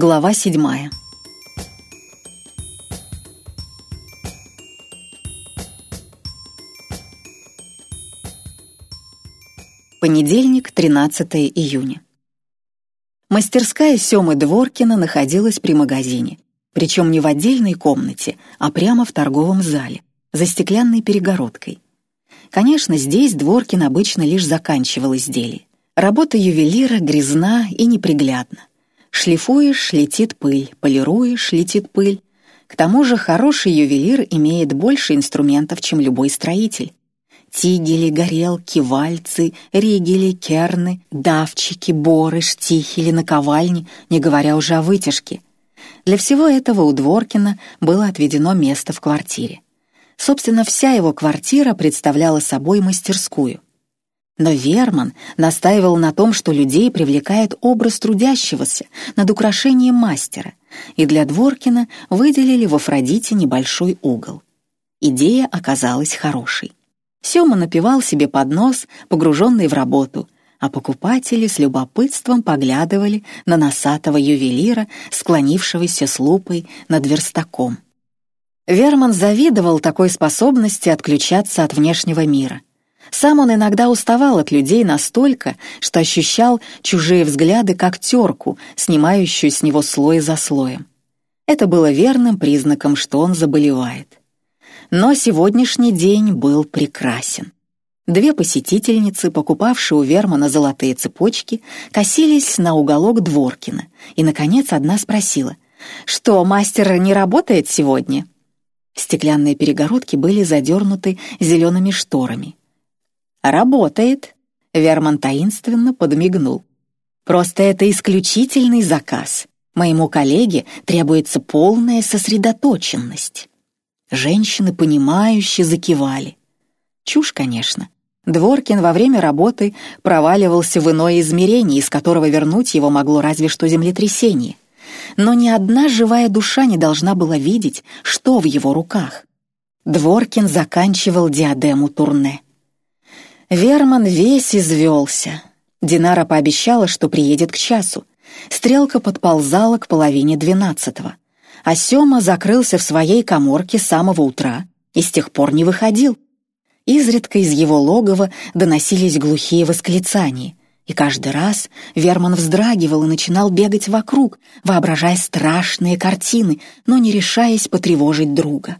Глава седьмая. Понедельник, 13 июня. Мастерская Семы Дворкина находилась при магазине, причем не в отдельной комнате, а прямо в торговом зале, за стеклянной перегородкой. Конечно, здесь Дворкин обычно лишь заканчивал изделие. Работа ювелира грязна и неприглядна. Шлифуешь — летит пыль, полируешь — летит пыль. К тому же хороший ювелир имеет больше инструментов, чем любой строитель. Тигели, горелки, вальцы, ригели, керны, давчики, боры, штихели, наковальни, не говоря уже о вытяжке. Для всего этого у Дворкина было отведено место в квартире. Собственно, вся его квартира представляла собой мастерскую. Но Верман настаивал на том, что людей привлекает образ трудящегося над украшением мастера, и для Дворкина выделили в Афродите небольшой угол. Идея оказалась хорошей. Сёма напевал себе под нос, погруженный в работу, а покупатели с любопытством поглядывали на носатого ювелира, склонившегося с лупой над верстаком. Верман завидовал такой способности отключаться от внешнего мира — сам он иногда уставал от людей настолько, что ощущал чужие взгляды как терку, снимающую с него слой за слоем. Это было верным признаком, что он заболевает. Но сегодняшний день был прекрасен. Две посетительницы, покупавшие у Вермана золотые цепочки, косились на уголок Дворкина, и, наконец, одна спросила, «Что, мастер не работает сегодня?» Стеклянные перегородки были задернуты зелеными шторами. «Работает», — Верман таинственно подмигнул. «Просто это исключительный заказ. Моему коллеге требуется полная сосредоточенность». Женщины, понимающе закивали. Чушь, конечно. Дворкин во время работы проваливался в иное измерение, из которого вернуть его могло разве что землетрясение. Но ни одна живая душа не должна была видеть, что в его руках. Дворкин заканчивал диадему турне. Верман весь извелся. Динара пообещала, что приедет к часу. Стрелка подползала к половине двенадцатого. А Сёма закрылся в своей коморке с самого утра и с тех пор не выходил. Изредка из его логова доносились глухие восклицания, и каждый раз Верман вздрагивал и начинал бегать вокруг, воображая страшные картины, но не решаясь потревожить друга.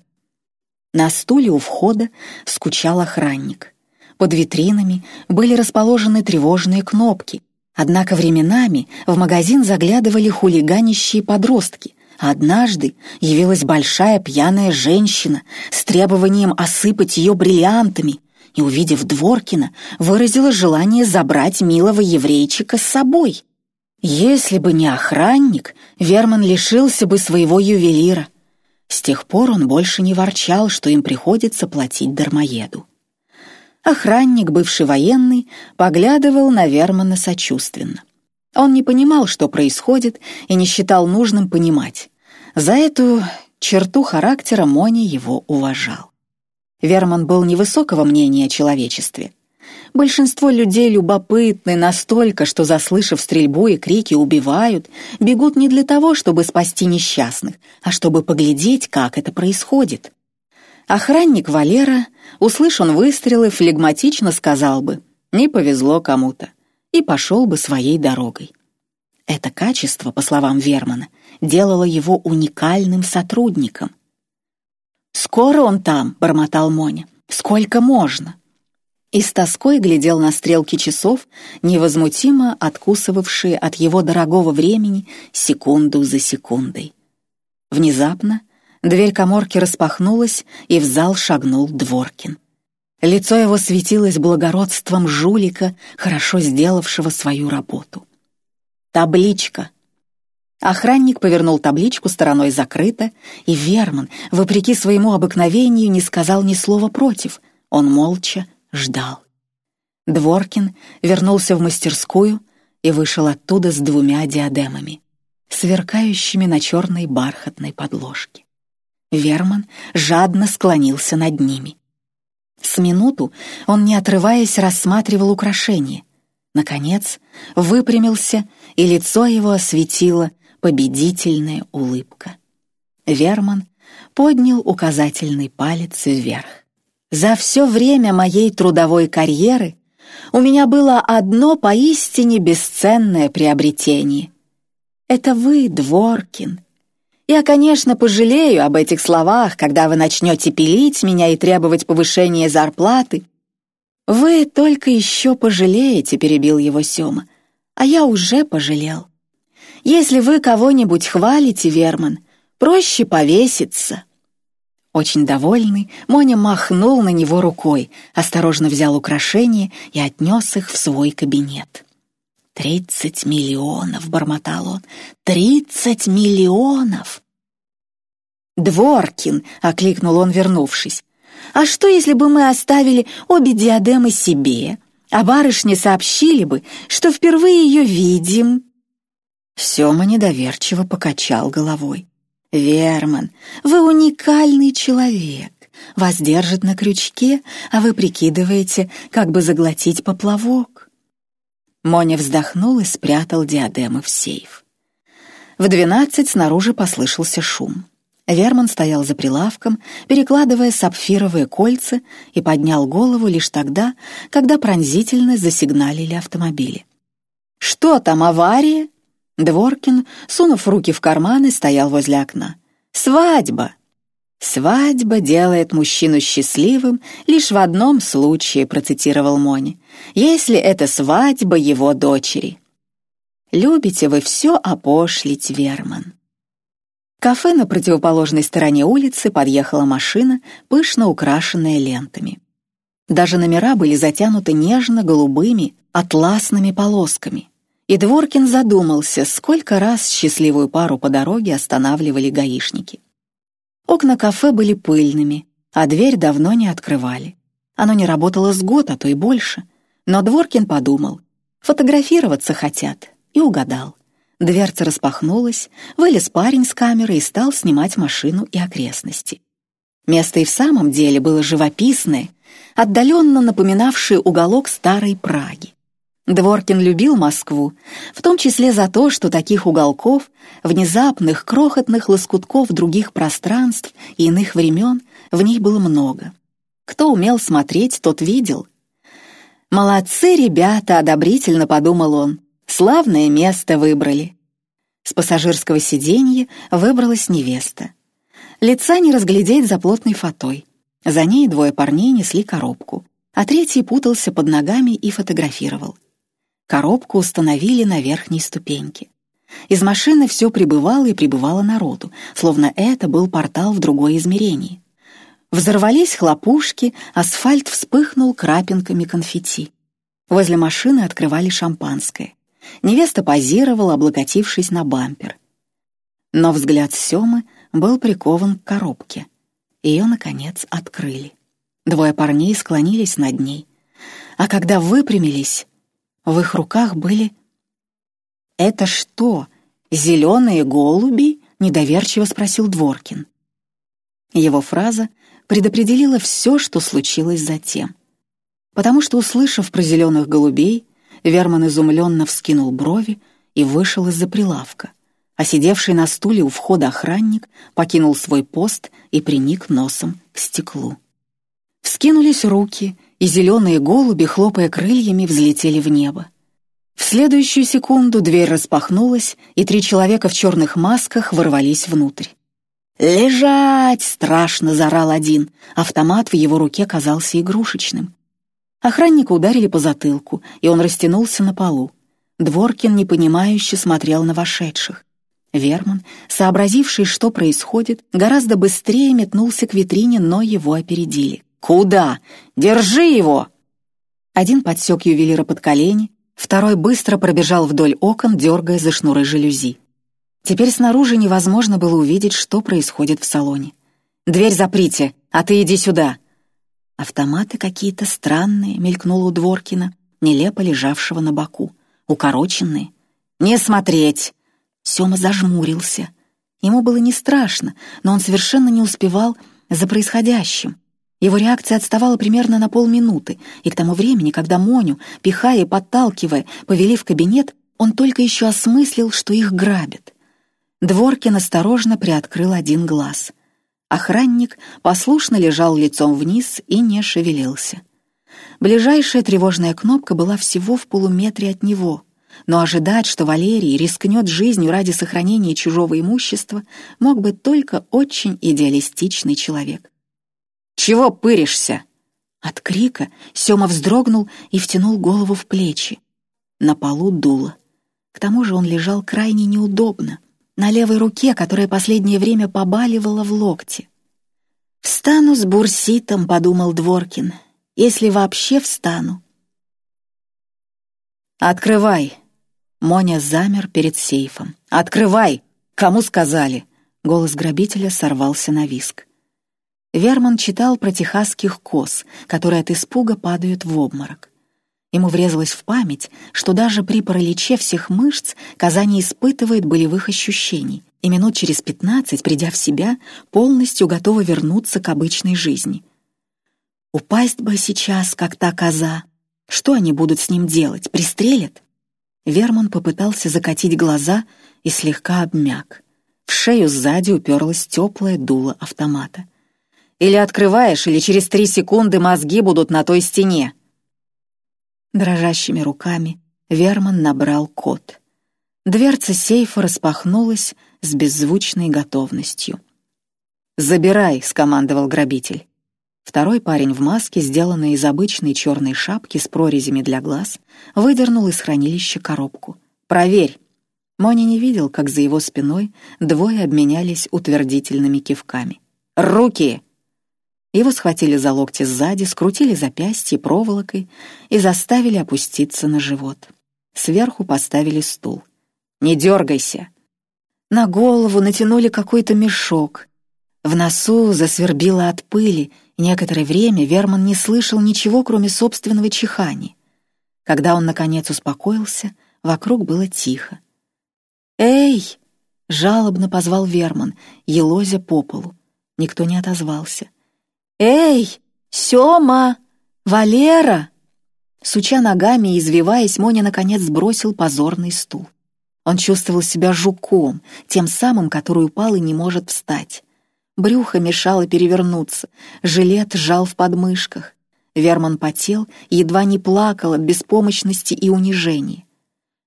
На стуле у входа скучал охранник — под витринами были расположены тревожные кнопки, однако временами в магазин заглядывали хулиганищие подростки, однажды явилась большая пьяная женщина с требованием осыпать ее бриллиантами и, увидев Дворкина, выразила желание забрать милого еврейчика с собой. Если бы не охранник, Верман лишился бы своего ювелира. С тех пор он больше не ворчал, что им приходится платить дармоеду. Охранник, бывший военный, поглядывал на Вермана сочувственно. Он не понимал, что происходит, и не считал нужным понимать. За эту черту характера Мони его уважал. Верман был невысокого мнения о человечестве. Большинство людей любопытны настолько, что, заслышав стрельбу и крики «убивают», бегут не для того, чтобы спасти несчастных, а чтобы поглядеть, как это происходит. Охранник Валера, услышан выстрелы, флегматично сказал бы «не повезло кому-то» и пошел бы своей дорогой. Это качество, по словам Вермана, делало его уникальным сотрудником. «Скоро он там», — бормотал Моня. «Сколько можно?» И с тоской глядел на стрелки часов, невозмутимо откусывавшие от его дорогого времени секунду за секундой. Внезапно Дверь коморки распахнулась, и в зал шагнул Дворкин. Лицо его светилось благородством жулика, хорошо сделавшего свою работу. «Табличка!» Охранник повернул табличку стороной закрыто, и Верман, вопреки своему обыкновению, не сказал ни слова против. Он молча ждал. Дворкин вернулся в мастерскую и вышел оттуда с двумя диадемами, сверкающими на черной бархатной подложке. Верман жадно склонился над ними. С минуту он, не отрываясь, рассматривал украшение. Наконец, выпрямился, и лицо его осветила победительная улыбка. Верман поднял указательный палец вверх. «За все время моей трудовой карьеры у меня было одно поистине бесценное приобретение. Это вы, Дворкин. Я, конечно, пожалею об этих словах, когда вы начнете пилить меня и требовать повышения зарплаты. Вы только еще пожалеете, перебил его Сема, а я уже пожалел. Если вы кого-нибудь хвалите, Верман, проще повеситься. Очень довольный, Моня махнул на него рукой, осторожно взял украшения и отнес их в свой кабинет. «Тридцать миллионов!» — бормотал он. «Тридцать миллионов!» «Дворкин!» — окликнул он, вернувшись. «А что, если бы мы оставили обе диадемы себе, а барышне сообщили бы, что впервые ее видим?» Сема недоверчиво покачал головой. «Верман, вы уникальный человек. Вас держат на крючке, а вы прикидываете, как бы заглотить поплавок». Моня вздохнул и спрятал диадемы в сейф. В двенадцать снаружи послышался шум. Верман стоял за прилавком, перекладывая сапфировые кольца и поднял голову лишь тогда, когда пронзительно засигналили автомобили. «Что там, авария?» Дворкин, сунув руки в карманы, стоял возле окна. «Свадьба!» «Свадьба делает мужчину счастливым лишь в одном случае», процитировал Мони, «если это свадьба его дочери». «Любите вы все опошлить, Верман». кафе на противоположной стороне улицы подъехала машина, пышно украшенная лентами. Даже номера были затянуты нежно-голубыми атласными полосками. И Дворкин задумался, сколько раз счастливую пару по дороге останавливали гаишники. Окна кафе были пыльными, а дверь давно не открывали. Оно не работало с год, а то и больше. Но Дворкин подумал, фотографироваться хотят, и угадал. Дверца распахнулась, вылез парень с камеры и стал снимать машину и окрестности. Место и в самом деле было живописное, отдаленно напоминавшее уголок старой Праги. Дворкин любил Москву, в том числе за то, что таких уголков, внезапных, крохотных лоскутков других пространств и иных времен в них было много. Кто умел смотреть, тот видел. «Молодцы ребята!» — одобрительно подумал он. «Славное место выбрали». С пассажирского сиденья выбралась невеста. Лица не разглядеть за плотной фатой. За ней двое парней несли коробку, а третий путался под ногами и фотографировал. Коробку установили на верхней ступеньке. Из машины все прибывало и прибывало народу, словно это был портал в другое измерение. Взорвались хлопушки, асфальт вспыхнул крапинками конфетти. Возле машины открывали шампанское. Невеста позировала, облокотившись на бампер. Но взгляд Семы был прикован к коробке. Ее, наконец, открыли. Двое парней склонились над ней. А когда выпрямились, в их руках были... «Это что, зеленые голуби?» — недоверчиво спросил Дворкин. Его фраза предопределила все, что случилось затем. Потому что, услышав про зеленых голубей, Верман изумленно вскинул брови и вышел из-за прилавка, а сидевший на стуле у входа охранник покинул свой пост и приник носом к стеклу. Вскинулись руки — и зеленые голуби, хлопая крыльями, взлетели в небо. В следующую секунду дверь распахнулась, и три человека в черных масках ворвались внутрь. «Лежать!» — страшно заорал один. Автомат в его руке казался игрушечным. Охранника ударили по затылку, и он растянулся на полу. Дворкин непонимающе смотрел на вошедших. Верман, сообразивший, что происходит, гораздо быстрее метнулся к витрине, но его опередили. «Куда? Держи его!» Один подсек ювелира под колени, второй быстро пробежал вдоль окон, дергая за шнуры жалюзи. Теперь снаружи невозможно было увидеть, что происходит в салоне. «Дверь заприте, а ты иди сюда!» Автоматы какие-то странные, мелькнуло у Дворкина, нелепо лежавшего на боку. Укороченные. «Не смотреть!» Сёма зажмурился. Ему было не страшно, но он совершенно не успевал за происходящим. Его реакция отставала примерно на полминуты, и к тому времени, когда Моню, пихая и подталкивая, повели в кабинет, он только еще осмыслил, что их грабят. Дворкин осторожно приоткрыл один глаз. Охранник послушно лежал лицом вниз и не шевелился. Ближайшая тревожная кнопка была всего в полуметре от него, но ожидать, что Валерий рискнет жизнью ради сохранения чужого имущества, мог бы только очень идеалистичный человек. «Чего пыришься?» От крика Сёма вздрогнул и втянул голову в плечи. На полу дуло. К тому же он лежал крайне неудобно, на левой руке, которая последнее время побаливала в локте. «Встану с бурситом», — подумал Дворкин, — «если вообще встану». «Открывай!» Моня замер перед сейфом. «Открывай! Кому сказали?» Голос грабителя сорвался на виск. Верман читал про техасских коз, которые от испуга падают в обморок. Ему врезалось в память, что даже при параличе всех мышц Коза не испытывает болевых ощущений, и минут через пятнадцать, придя в себя, полностью готова вернуться к обычной жизни. Упасть бы сейчас, как та коза. Что они будут с ним делать? Пристрелят? Верман попытался закатить глаза и слегка обмяк. В шею сзади уперлось теплое дуло автомата — или открываешь, или через три секунды мозги будут на той стене». Дрожащими руками Верман набрал код. Дверца сейфа распахнулась с беззвучной готовностью. «Забирай», — скомандовал грабитель. Второй парень в маске, сделанной из обычной черной шапки с прорезями для глаз, выдернул из хранилища коробку. «Проверь». Мони не видел, как за его спиной двое обменялись утвердительными кивками. «Руки!» Его схватили за локти сзади, скрутили запястье проволокой и заставили опуститься на живот. Сверху поставили стул. «Не дергайся!» На голову натянули какой-то мешок. В носу засвербило от пыли, некоторое время Верман не слышал ничего, кроме собственного чихания. Когда он, наконец, успокоился, вокруг было тихо. «Эй!» — жалобно позвал Верман, елозя по полу. Никто не отозвался. «Эй, Сёма! Валера!» Суча ногами и извиваясь, Моня наконец сбросил позорный стул. Он чувствовал себя жуком, тем самым, который упал и не может встать. Брюхо мешало перевернуться, жилет сжал в подмышках. Верман потел едва не плакал от беспомощности и унижения.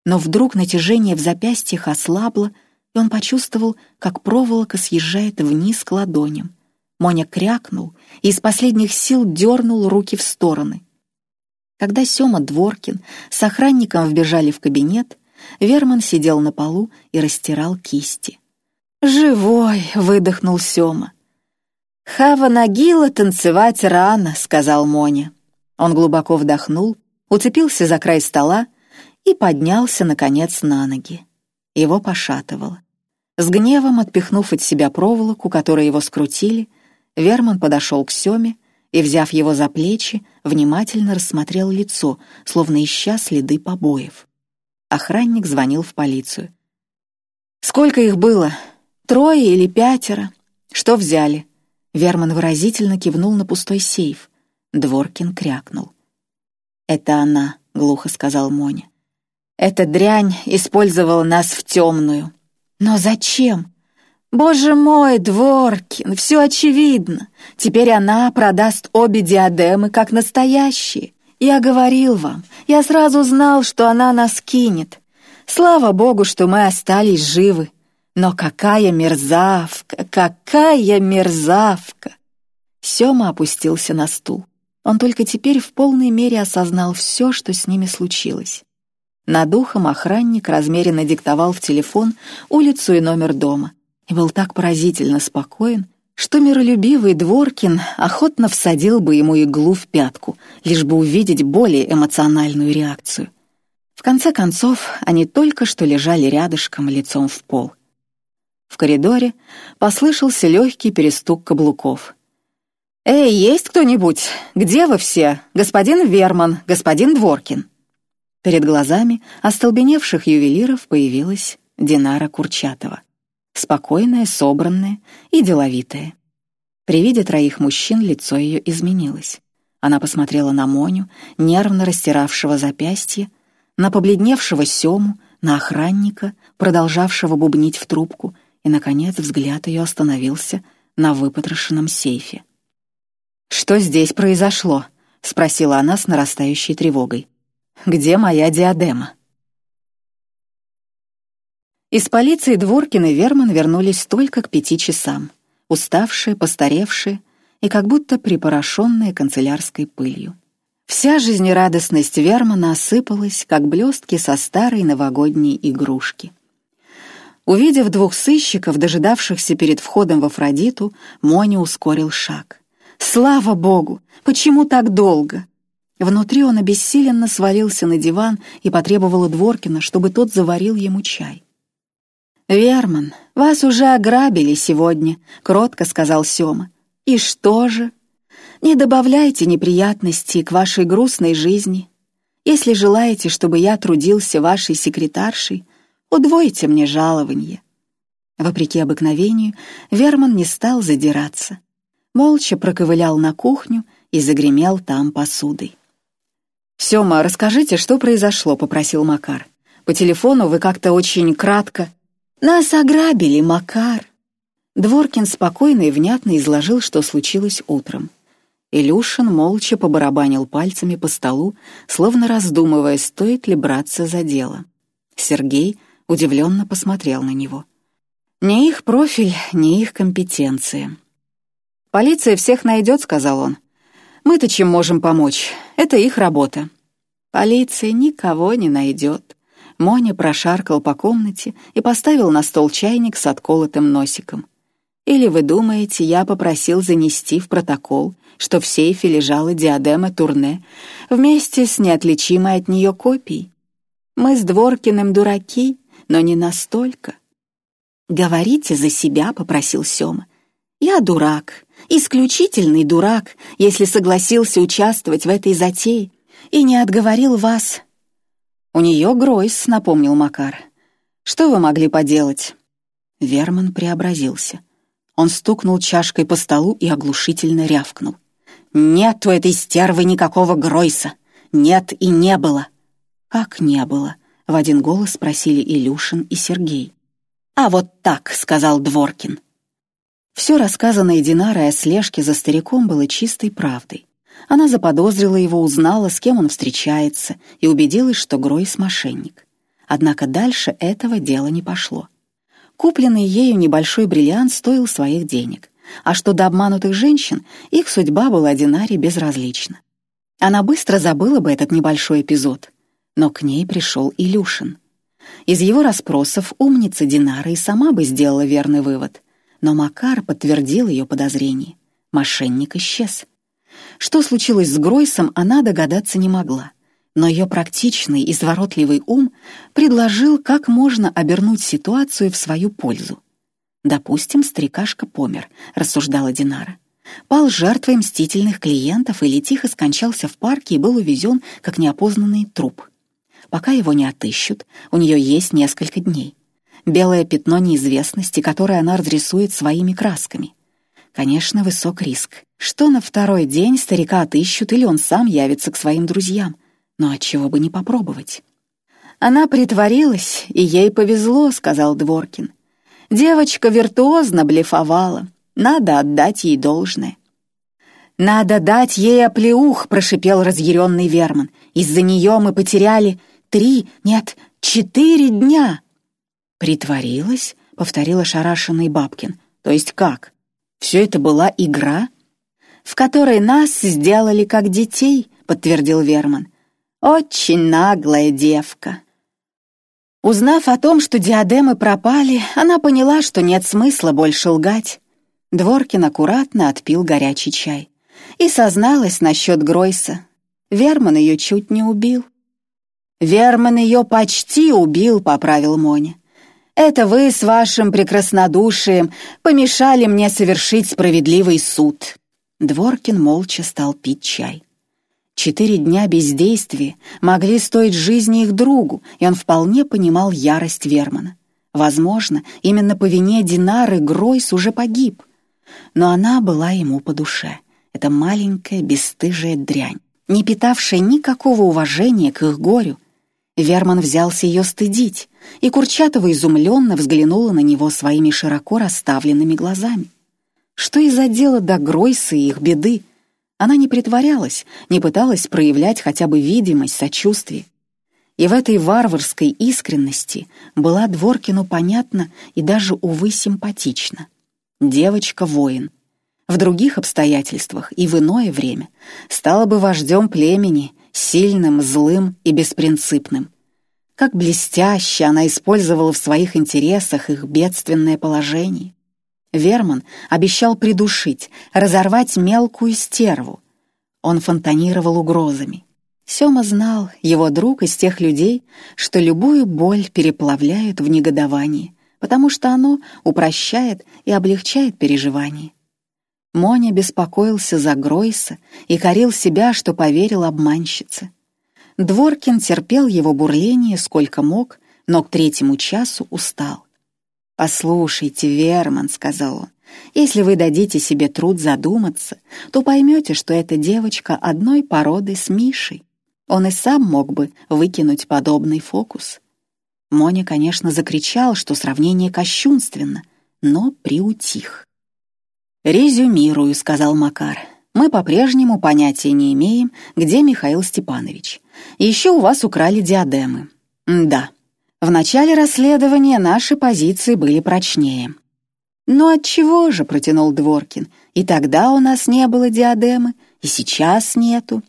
Но вдруг натяжение в запястьях ослабло, и он почувствовал, как проволока съезжает вниз к ладоням. Моня крякнул и из последних сил дернул руки в стороны. Когда Сёма Дворкин с охранником вбежали в кабинет, Верман сидел на полу и растирал кисти. «Живой!» — выдохнул Сёма. «Хава Нагила танцевать рано», — сказал Моня. Он глубоко вдохнул, уцепился за край стола и поднялся, наконец, на ноги. Его пошатывало. С гневом отпихнув от себя проволоку, которой его скрутили, Верман подошел к Семе и, взяв его за плечи, внимательно рассмотрел лицо, словно ища следы побоев. Охранник звонил в полицию. «Сколько их было? Трое или пятеро? Что взяли?» Верман выразительно кивнул на пустой сейф. Дворкин крякнул. «Это она», — глухо сказал Моня. «Эта дрянь использовала нас в темную». «Но зачем? «Боже мой, Дворкин, все очевидно. Теперь она продаст обе диадемы как настоящие. Я говорил вам, я сразу знал, что она нас кинет. Слава богу, что мы остались живы. Но какая мерзавка, какая мерзавка!» Сёма опустился на стул. Он только теперь в полной мере осознал все, что с ними случилось. Над духом охранник размеренно диктовал в телефон улицу и номер дома — и был так поразительно спокоен, что миролюбивый Дворкин охотно всадил бы ему иглу в пятку, лишь бы увидеть более эмоциональную реакцию. В конце концов, они только что лежали рядышком лицом в пол. В коридоре послышался легкий перестук каблуков. «Эй, есть кто-нибудь? Где вы все? Господин Верман, господин Дворкин?» Перед глазами остолбеневших ювелиров появилась Динара Курчатова спокойная, собранная и деловитая. При виде троих мужчин лицо ее изменилось. Она посмотрела на Моню, нервно растиравшего запястье, на побледневшего Сему, на охранника, продолжавшего бубнить в трубку, и, наконец, взгляд ее остановился на выпотрошенном сейфе. «Что здесь произошло?» — спросила она с нарастающей тревогой. «Где моя диадема?» Из полиции Дворкин и Верман вернулись только к пяти часам, уставшие, постаревшие и как будто припорошенные канцелярской пылью. Вся жизнерадостность Вермана осыпалась, как блестки со старой новогодней игрушки. Увидев двух сыщиков, дожидавшихся перед входом в Афродиту, Моня ускорил шаг. «Слава Богу! Почему так долго?» Внутри он обессиленно свалился на диван и потребовал Дворкина, чтобы тот заварил ему чай. «Верман, вас уже ограбили сегодня», — кротко сказал Сёма. «И что же? Не добавляйте неприятностей к вашей грустной жизни. Если желаете, чтобы я трудился вашей секретаршей, удвойте мне жалование». Вопреки обыкновению, Верман не стал задираться. Молча проковылял на кухню и загремел там посудой. «Сёма, расскажите, что произошло?» — попросил Макар. «По телефону вы как-то очень кратко...» «Нас ограбили, Макар!» Дворкин спокойно и внятно изложил, что случилось утром. Илюшин молча побарабанил пальцами по столу, словно раздумывая, стоит ли браться за дело. Сергей удивленно посмотрел на него. «Не их профиль, не их компетенция». «Полиция всех найдет», — сказал он. «Мы-то чем можем помочь? Это их работа». «Полиция никого не найдет», Моня прошаркал по комнате и поставил на стол чайник с отколотым носиком. «Или вы думаете, я попросил занести в протокол, что в сейфе лежала диадема Турне вместе с неотличимой от нее копией? Мы с Дворкиным дураки, но не настолько». «Говорите за себя», — попросил Сёма. «Я дурак, исключительный дурак, если согласился участвовать в этой затее и не отговорил вас «У нее Гройс», — напомнил Макар. «Что вы могли поделать?» Верман преобразился. Он стукнул чашкой по столу и оглушительно рявкнул. «Нет у этой стервы никакого Гройса! Нет и не было!» «Как не было?» — в один голос спросили Илюшин и Сергей. «А вот так», — сказал Дворкин. Все рассказанное Динарой о слежке за стариком было чистой правдой. Она заподозрила его, узнала, с кем он встречается, и убедилась, что Гройс — мошенник. Однако дальше этого дела не пошло. Купленный ею небольшой бриллиант стоил своих денег, а что до обманутых женщин, их судьба была Динаре безразлична. Она быстро забыла бы этот небольшой эпизод, но к ней пришел Илюшин. Из его расспросов умница Динара и сама бы сделала верный вывод, но Макар подтвердил ее подозрение. Мошенник исчез. Что случилось с Гройсом, она догадаться не могла. Но ее практичный, изворотливый ум предложил, как можно обернуть ситуацию в свою пользу. «Допустим, старикашка помер», — рассуждала Динара. Пал жертвой мстительных клиентов или тихо скончался в парке и был увезен как неопознанный труп. Пока его не отыщут, у нее есть несколько дней. Белое пятно неизвестности, которое она разрисует своими красками — Конечно, высок риск. Что на второй день старика отыщут или он сам явится к своим друзьям. Но отчего бы не попробовать? Она притворилась, и ей повезло, сказал Дворкин. Девочка виртуозно блефовала. Надо отдать ей должное. «Надо дать ей оплеух», — прошипел разъяренный Верман. «Из-за нее мы потеряли три, нет, четыре дня». «Притворилась?» — повторила шарашенный Бабкин. «То есть как?» Все это была игра, в которой нас сделали как детей, подтвердил Верман. Очень наглая девка. Узнав о том, что диадемы пропали, она поняла, что нет смысла больше лгать. Дворкин аккуратно отпил горячий чай и созналась насчет Гройса. Верман ее чуть не убил. «Верман ее почти убил», — поправил Моня. Это вы с вашим прекраснодушием помешали мне совершить справедливый суд». Дворкин молча стал пить чай. Четыре дня бездействия могли стоить жизни их другу, и он вполне понимал ярость Вермана. Возможно, именно по вине Динары Гройс уже погиб. Но она была ему по душе. Эта маленькая бесстыжая дрянь, не питавшая никакого уважения к их горю. Верман взялся ее стыдить, и Курчатова изумленно взглянула на него своими широко расставленными глазами. Что из-за дела до Гройса и их беды? Она не притворялась, не пыталась проявлять хотя бы видимость сочувствия. И в этой варварской искренности была Дворкину понятна и даже, увы, симпатична. Девочка-воин. В других обстоятельствах и в иное время стала бы вождем племени, сильным, злым и беспринципным. Как блестяще она использовала в своих интересах их бедственное положение. Верман обещал придушить, разорвать мелкую стерву. Он фонтанировал угрозами. Сёма знал, его друг из тех людей, что любую боль переплавляют в негодование, потому что оно упрощает и облегчает переживание. Моня беспокоился за Гройса и корил себя, что поверил обманщице. Дворкин терпел его бурление сколько мог, но к третьему часу устал. «Послушайте, Верман», — сказал он, — «если вы дадите себе труд задуматься, то поймете, что эта девочка одной породы с Мишей. Он и сам мог бы выкинуть подобный фокус». Моня, конечно, закричал, что сравнение кощунственно, но приутих. «Резюмирую», — сказал Макар. «Мы по-прежнему понятия не имеем, где Михаил Степанович. Еще у вас украли диадемы». «Да. В начале расследования наши позиции были прочнее». «Ну отчего же?» — протянул Дворкин. «И тогда у нас не было диадемы, и сейчас нету».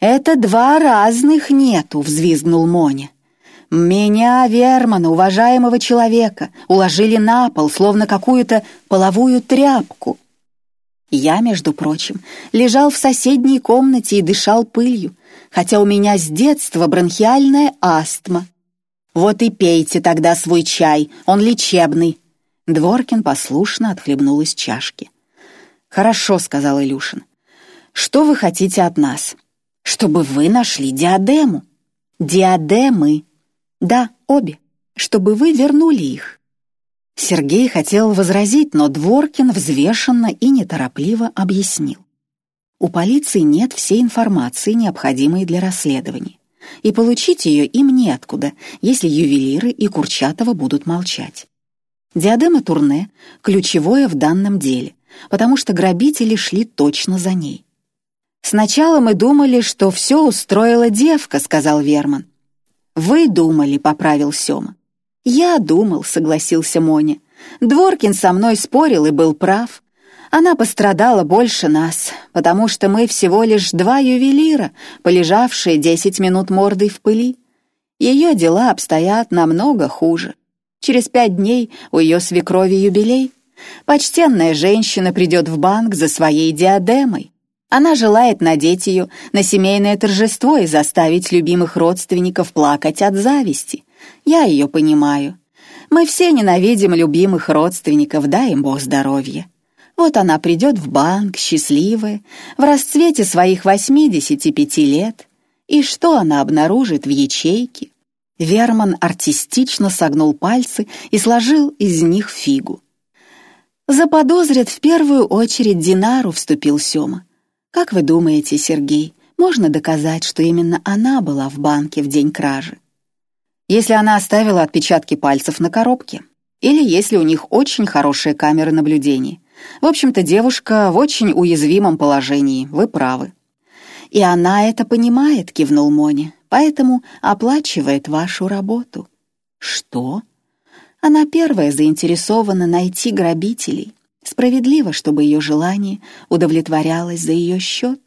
«Это два разных нету», — взвизгнул Моня. Меня, Вермана, уважаемого человека, уложили на пол, словно какую-то половую тряпку. Я, между прочим, лежал в соседней комнате и дышал пылью, хотя у меня с детства бронхиальная астма. Вот и пейте тогда свой чай, он лечебный. Дворкин послушно отхлебнул из чашки. «Хорошо», — сказал Илюшин. «Что вы хотите от нас?» «Чтобы вы нашли диадему». «Диадемы», да, обе, чтобы вы вернули их. Сергей хотел возразить, но Дворкин взвешенно и неторопливо объяснил. У полиции нет всей информации, необходимой для расследования, и получить ее им неоткуда, если ювелиры и Курчатова будут молчать. Диадема Турне — ключевое в данном деле, потому что грабители шли точно за ней. «Сначала мы думали, что все устроила девка», — сказал Верман. «Вы думали», — поправил Сёма. «Я думал», — согласился Моня. «Дворкин со мной спорил и был прав. Она пострадала больше нас, потому что мы всего лишь два ювелира, полежавшие десять минут мордой в пыли. Ее дела обстоят намного хуже. Через пять дней у ее свекрови юбилей. Почтенная женщина придет в банк за своей диадемой. Она желает надеть ее на семейное торжество и заставить любимых родственников плакать от зависти. Я ее понимаю. Мы все ненавидим любимых родственников, дай им Бог здоровья. Вот она придет в банк, счастливая, в расцвете своих 85 лет. И что она обнаружит в ячейке? Верман артистично согнул пальцы и сложил из них фигу. «Заподозрят в первую очередь Динару», — вступил Сёма. Как вы думаете, Сергей, можно доказать, что именно она была в банке в день кражи? Если она оставила отпечатки пальцев на коробке, или если у них очень хорошие камеры наблюдения. В общем-то, девушка в очень уязвимом положении, вы правы. И она это понимает, кивнул Моня, поэтому оплачивает вашу работу. Что? Она первая заинтересована найти грабителей. Справедливо, чтобы ее желание удовлетворялось за ее счет.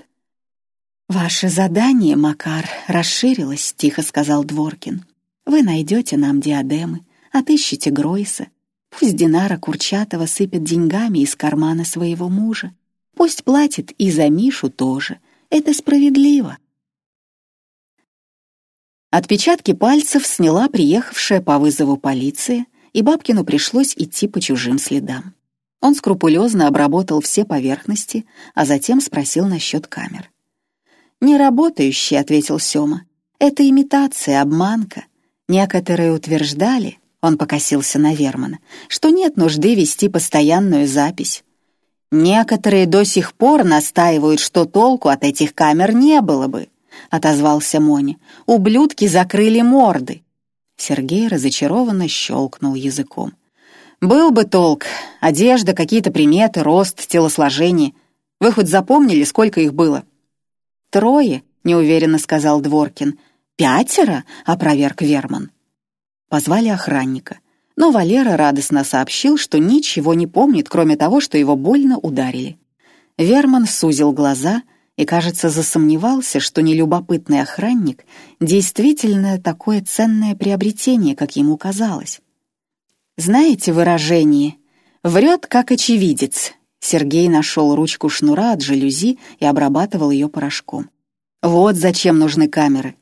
«Ваше задание, Макар, расширилось», — тихо сказал Дворкин. «Вы найдете нам диадемы, отыщите Гройса. Пусть Динара Курчатова сыпет деньгами из кармана своего мужа. Пусть платит и за Мишу тоже. Это справедливо». Отпечатки пальцев сняла приехавшая по вызову полиция, и Бабкину пришлось идти по чужим следам. Он скрупулезно обработал все поверхности, а затем спросил насчет камер. «Не работающие», — ответил Сёма. «Это имитация, обманка. Некоторые утверждали, — он покосился на Вермана, — что нет нужды вести постоянную запись. Некоторые до сих пор настаивают, что толку от этих камер не было бы. — отозвался Моня. «Ублюдки закрыли морды!» Сергей разочарованно щелкнул языком. «Был бы толк. Одежда, какие-то приметы, рост, телосложение. Вы хоть запомнили, сколько их было?» «Трое», — неуверенно сказал Дворкин. «Пятеро?» — опроверг Верман. Позвали охранника. Но Валера радостно сообщил, что ничего не помнит, кроме того, что его больно ударили. Верман сузил глаза и, кажется, засомневался, что нелюбопытный охранник действительно такое ценное приобретение, как ему казалось. «Знаете выражение? Врет, как очевидец». Сергей нашел ручку шнура от жалюзи и обрабатывал ее порошком. «Вот зачем нужны камеры.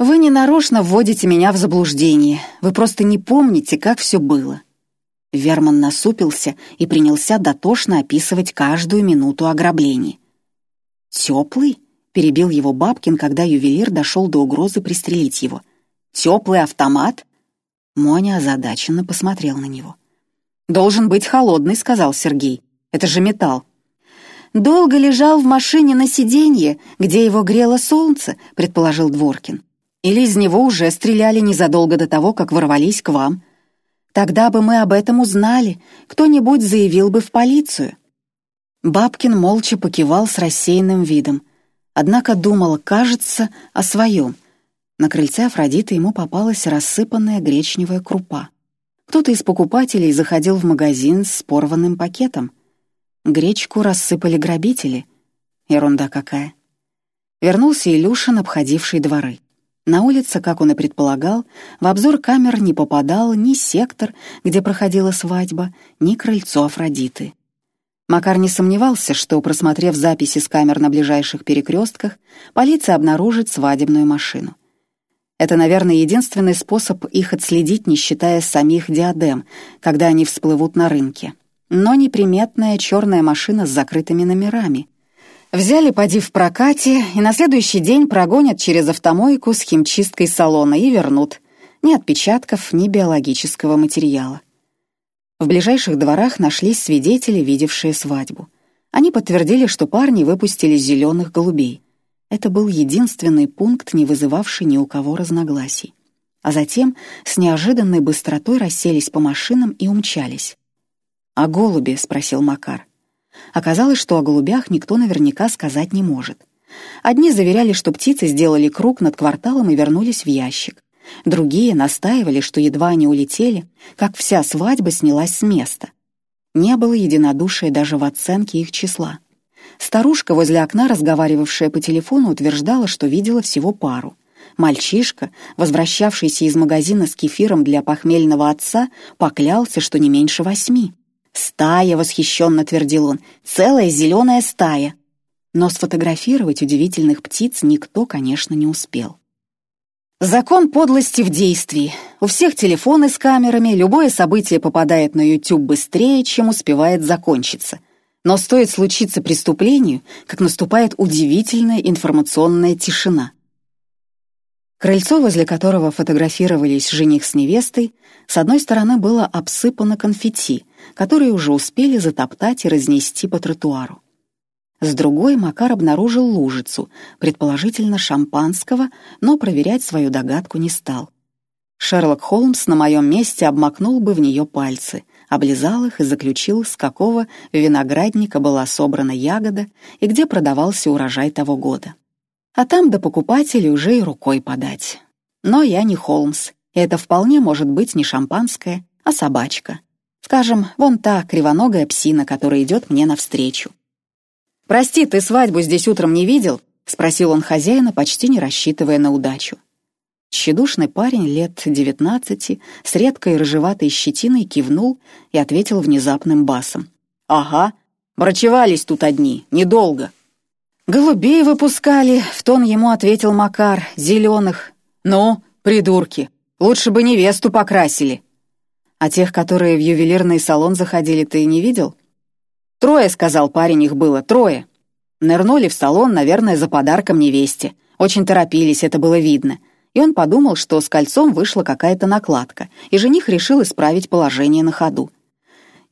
Вы не нарочно вводите меня в заблуждение. Вы просто не помните, как все было. Верман насупился и принялся дотошно описывать каждую минуту ограблений. «Теплый?» — перебил его Бабкин, когда ювелир дошел до угрозы пристрелить его. «Теплый автомат?» Моня озадаченно посмотрел на него. «Должен быть холодный», — сказал Сергей. «Это же металл». «Долго лежал в машине на сиденье, где его грело солнце», — предположил Дворкин. «Или из него уже стреляли незадолго до того, как ворвались к вам. Тогда бы мы об этом узнали, кто-нибудь заявил бы в полицию». Бабкин молча покивал с рассеянным видом, однако думал, кажется, о своем. На крыльце Афродиты ему попалась рассыпанная гречневая крупа. Кто-то из покупателей заходил в магазин с порванным пакетом. Гречку рассыпали грабители. Ерунда какая. Вернулся Илюшин, обходивший дворы. На улице, как он и предполагал, в обзор камер не попадал ни сектор, где проходила свадьба, ни крыльцо Афродиты. Макар не сомневался, что, просмотрев записи с камер на ближайших перекрестках, полиция обнаружит свадебную машину. Это, наверное, единственный способ их отследить, не считая самих диадем, когда они всплывут на рынке. Но неприметная черная машина с закрытыми номерами, Взяли поди в прокате, и на следующий день прогонят через автомойку с химчисткой салона и вернут. Ни отпечатков, ни биологического материала. В ближайших дворах нашлись свидетели, видевшие свадьбу. Они подтвердили, что парни выпустили зеленых голубей. Это был единственный пункт, не вызывавший ни у кого разногласий. А затем с неожиданной быстротой расселись по машинам и умчались. «А голуби?» — спросил Макар. Оказалось, что о голубях никто наверняка сказать не может. Одни заверяли, что птицы сделали круг над кварталом и вернулись в ящик. Другие настаивали, что едва они улетели, как вся свадьба снялась с места. Не было единодушия даже в оценке их числа. Старушка возле окна, разговаривавшая по телефону, утверждала, что видела всего пару. Мальчишка, возвращавшийся из магазина с кефиром для похмельного отца, поклялся, что не меньше восьми. «Стая!» — восхищенно твердил он. «Целая зеленая стая!» Но сфотографировать удивительных птиц никто, конечно, не успел. Закон подлости в действии. У всех телефоны с камерами, любое событие попадает на YouTube быстрее, чем успевает закончиться. Но стоит случиться преступлению, как наступает удивительная информационная тишина. Крыльцо, возле которого фотографировались жених с невестой, с одной стороны было обсыпано конфетти, которые уже успели затоптать и разнести по тротуару. С другой Макар обнаружил лужицу, предположительно шампанского, но проверять свою догадку не стал. Шерлок Холмс на моем месте обмакнул бы в нее пальцы, облизал их и заключил, с какого виноградника была собрана ягода и где продавался урожай того года. А там до покупателей уже и рукой подать. Но я не Холмс, и это вполне может быть не шампанское, а собачка. Скажем, вон та кривоногая псина, которая идет мне навстречу. «Прости, ты свадьбу здесь утром не видел?» — спросил он хозяина, почти не рассчитывая на удачу. Тщедушный парень лет девятнадцати с редкой рыжеватой щетиной кивнул и ответил внезапным басом. «Ага, врачевались тут одни, недолго». «Голубей выпускали», — в тон ему ответил Макар, — «зеленых». «Ну, придурки, лучше бы невесту покрасили». А тех, которые в ювелирный салон заходили, ты не видел? Трое, сказал парень, их было, трое. Нырнули в салон, наверное, за подарком невесте. Очень торопились, это было видно. И он подумал, что с кольцом вышла какая-то накладка, и жених решил исправить положение на ходу.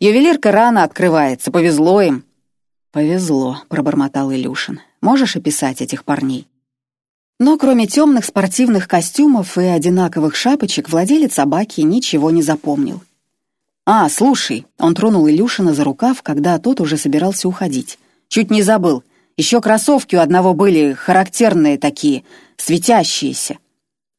«Ювелирка рано открывается, повезло им». «Повезло», — пробормотал Илюшин. «Можешь описать этих парней?» Но кроме темных спортивных костюмов и одинаковых шапочек, владелец собаки ничего не запомнил. «А, слушай», — он тронул Илюшина за рукав, когда тот уже собирался уходить. «Чуть не забыл. Еще кроссовки у одного были характерные такие, светящиеся».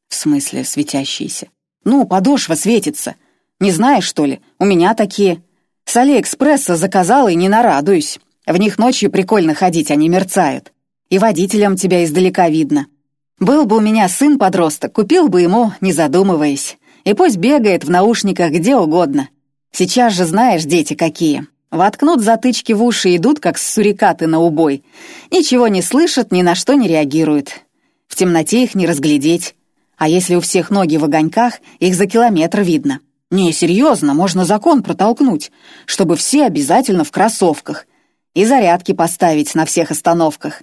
«В смысле светящиеся?» «Ну, подошва светится. Не знаешь, что ли? У меня такие. С Алиэкспресса заказал и не нарадуюсь. В них ночью прикольно ходить, они мерцают. И водителям тебя издалека видно. Был бы у меня сын-подросток, купил бы ему, не задумываясь. И пусть бегает в наушниках где угодно. Сейчас же знаешь, дети какие. Воткнут затычки в уши идут, как сурикаты на убой. Ничего не слышат, ни на что не реагируют. В темноте их не разглядеть. А если у всех ноги в огоньках, их за километр видно. Не, серьезно, можно закон протолкнуть, чтобы все обязательно в кроссовках. И зарядки поставить на всех остановках.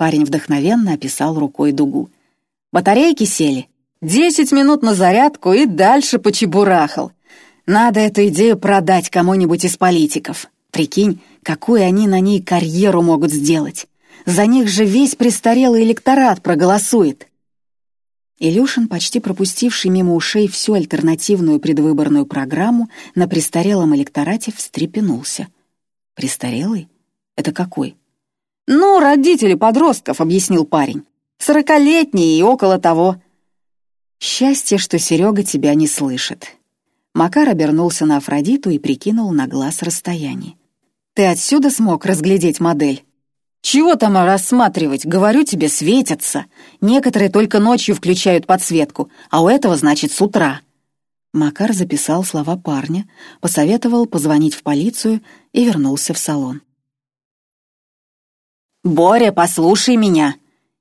Парень вдохновенно описал рукой дугу. Батарейки сели. Десять минут на зарядку и дальше почебурахал. Надо эту идею продать кому-нибудь из политиков. Прикинь, какую они на ней карьеру могут сделать. За них же весь престарелый электорат проголосует. Илюшин, почти пропустивший мимо ушей всю альтернативную предвыборную программу, на престарелом электорате встрепенулся. «Престарелый? Это какой?» «Ну, родители подростков», — объяснил парень. «Сорокалетние и около того». «Счастье, что Серега тебя не слышит». Макар обернулся на Афродиту и прикинул на глаз расстояние. «Ты отсюда смог разглядеть модель?» «Чего там рассматривать? Говорю тебе, светятся. Некоторые только ночью включают подсветку, а у этого, значит, с утра». Макар записал слова парня, посоветовал позвонить в полицию и вернулся в салон. «Боря, послушай меня!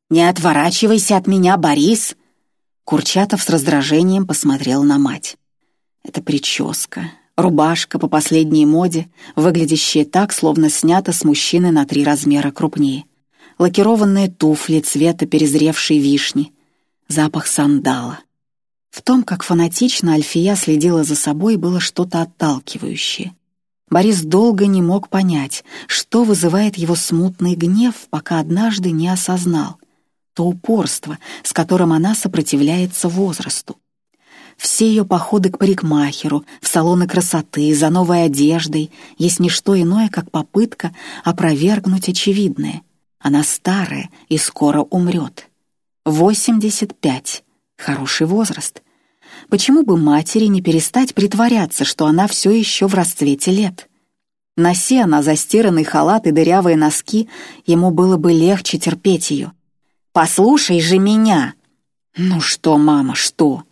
Не отворачивайся от меня, Борис!» Курчатов с раздражением посмотрел на мать. «Это прическа, рубашка по последней моде, выглядящая так, словно снята с мужчины на три размера крупнее, лакированные туфли цвета перезревшей вишни, запах сандала. В том, как фанатично Альфия следила за собой, было что-то отталкивающее. Борис долго не мог понять, что вызывает его смутный гнев, пока однажды не осознал то упорство, с которым она сопротивляется возрасту. Все ее походы к парикмахеру, в салоны красоты, за новой одеждой есть не что иное, как попытка опровергнуть очевидное. Она старая и скоро умрет. 85 — хороший возраст — Почему бы матери не перестать притворяться, что она все еще в расцвете лет? Носи она застиранный халат и дырявые носки, ему было бы легче терпеть ее. «Послушай же меня!» «Ну что, мама, что?»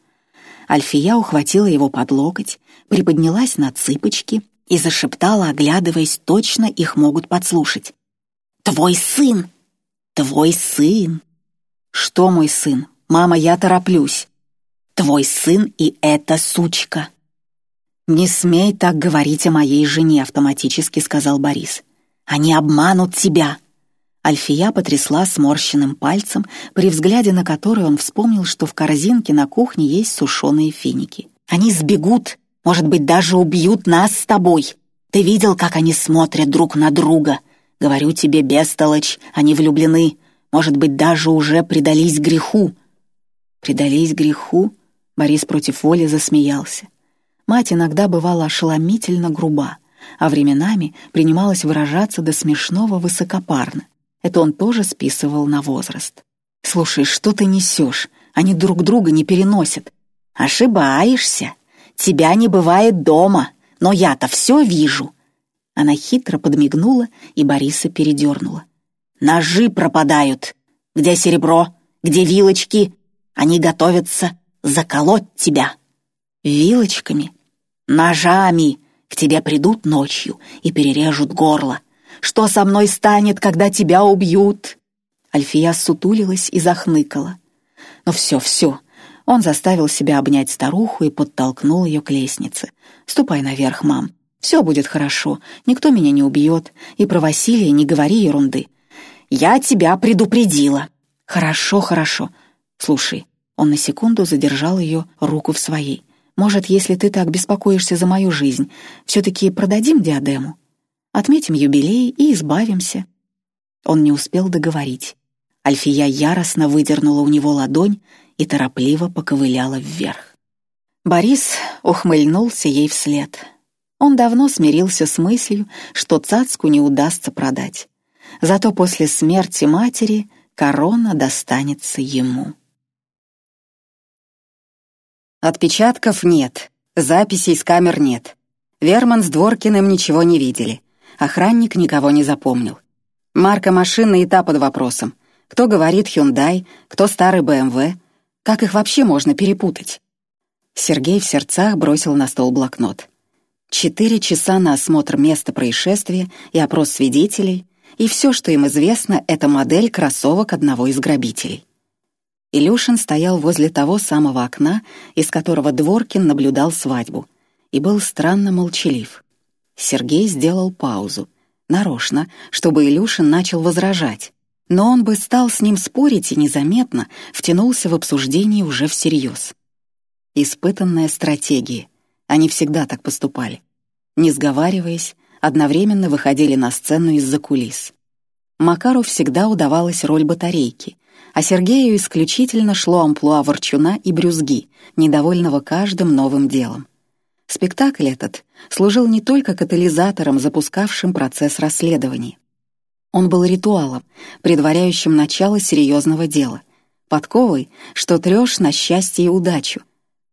Альфия ухватила его под локоть, приподнялась на цыпочки и зашептала, оглядываясь, точно их могут подслушать. «Твой сын! Твой сын!» «Что мой сын? Мама, я тороплюсь!» Твой сын и эта сучка». «Не смей так говорить о моей жене», — автоматически сказал Борис. «Они обманут тебя». Альфия потрясла сморщенным пальцем, при взгляде на который он вспомнил, что в корзинке на кухне есть сушеные финики. «Они сбегут, может быть, даже убьют нас с тобой. Ты видел, как они смотрят друг на друга? Говорю тебе, бестолочь, они влюблены, может быть, даже уже предались греху». «Предались греху?» Борис против воли засмеялся. Мать иногда бывала ошеломительно груба, а временами принималась выражаться до смешного высокопарно. Это он тоже списывал на возраст. «Слушай, что ты несешь? Они друг друга не переносят». «Ошибаешься. Тебя не бывает дома, но я-то все вижу». Она хитро подмигнула и Бориса передернула. «Ножи пропадают. Где серебро? Где вилочки? Они готовятся заколоть тебя. Вилочками, ножами к тебе придут ночью и перережут горло. Что со мной станет, когда тебя убьют?» Альфия сутулилась и захныкала. «Ну все, все». Он заставил себя обнять старуху и подтолкнул ее к лестнице. «Ступай наверх, мам. Все будет хорошо, никто меня не убьет. И про Василия не говори ерунды. Я тебя предупредила». «Хорошо, хорошо. Слушай, он на секунду задержал ее руку в своей. «Может, если ты так беспокоишься за мою жизнь, все-таки продадим диадему? Отметим юбилей и избавимся». Он не успел договорить. Альфия яростно выдернула у него ладонь и торопливо поковыляла вверх. Борис ухмыльнулся ей вслед. Он давно смирился с мыслью, что цацку не удастся продать. Зато после смерти матери корона достанется ему. Отпечатков нет, записей с камер нет. Верман с Дворкиным ничего не видели. Охранник никого не запомнил. Марка машины и та под вопросом. Кто говорит Hyundai, кто старый BMW, как их вообще можно перепутать? Сергей в сердцах бросил на стол блокнот. Четыре часа на осмотр места происшествия и опрос свидетелей, и все, что им известно, это модель кроссовок одного из грабителей. Илюшин стоял возле того самого окна, из которого Дворкин наблюдал свадьбу, и был странно молчалив. Сергей сделал паузу, нарочно, чтобы Илюшин начал возражать, но он бы стал с ним спорить и незаметно втянулся в обсуждение уже всерьез. Испытанная стратегия. Они всегда так поступали. Не сговариваясь, одновременно выходили на сцену из-за кулис. Макару всегда удавалась роль батарейки, а Сергею исключительно шло амплуа ворчуна и брюзги, недовольного каждым новым делом. Спектакль этот служил не только катализатором, запускавшим процесс расследования. Он был ритуалом, предваряющим начало серьезного дела, подковой, что трешь на счастье и удачу.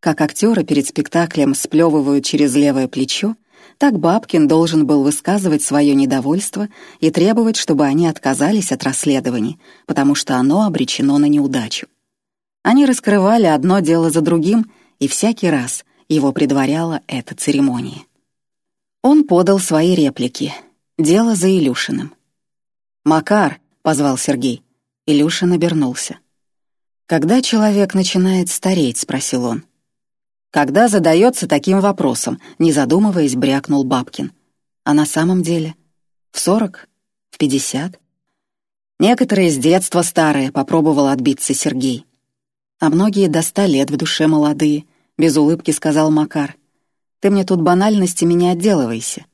Как актеры перед спектаклем сплевывают через левое плечо, так Бабкин должен был высказывать свое недовольство и требовать, чтобы они отказались от расследований, потому что оно обречено на неудачу. Они раскрывали одно дело за другим, и всякий раз его предваряла эта церемония. Он подал свои реплики. Дело за Илюшиным. «Макар!» — позвал Сергей. Илюшин обернулся. «Когда человек начинает стареть?» — спросил он. Когда задается таким вопросом, не задумываясь, брякнул Бабкин. А на самом деле? В сорок? В пятьдесят? Некоторые с детства старые, попробовал отбиться Сергей. А многие до ста лет в душе молодые, без улыбки сказал Макар. Ты мне тут банальностями не отделывайся.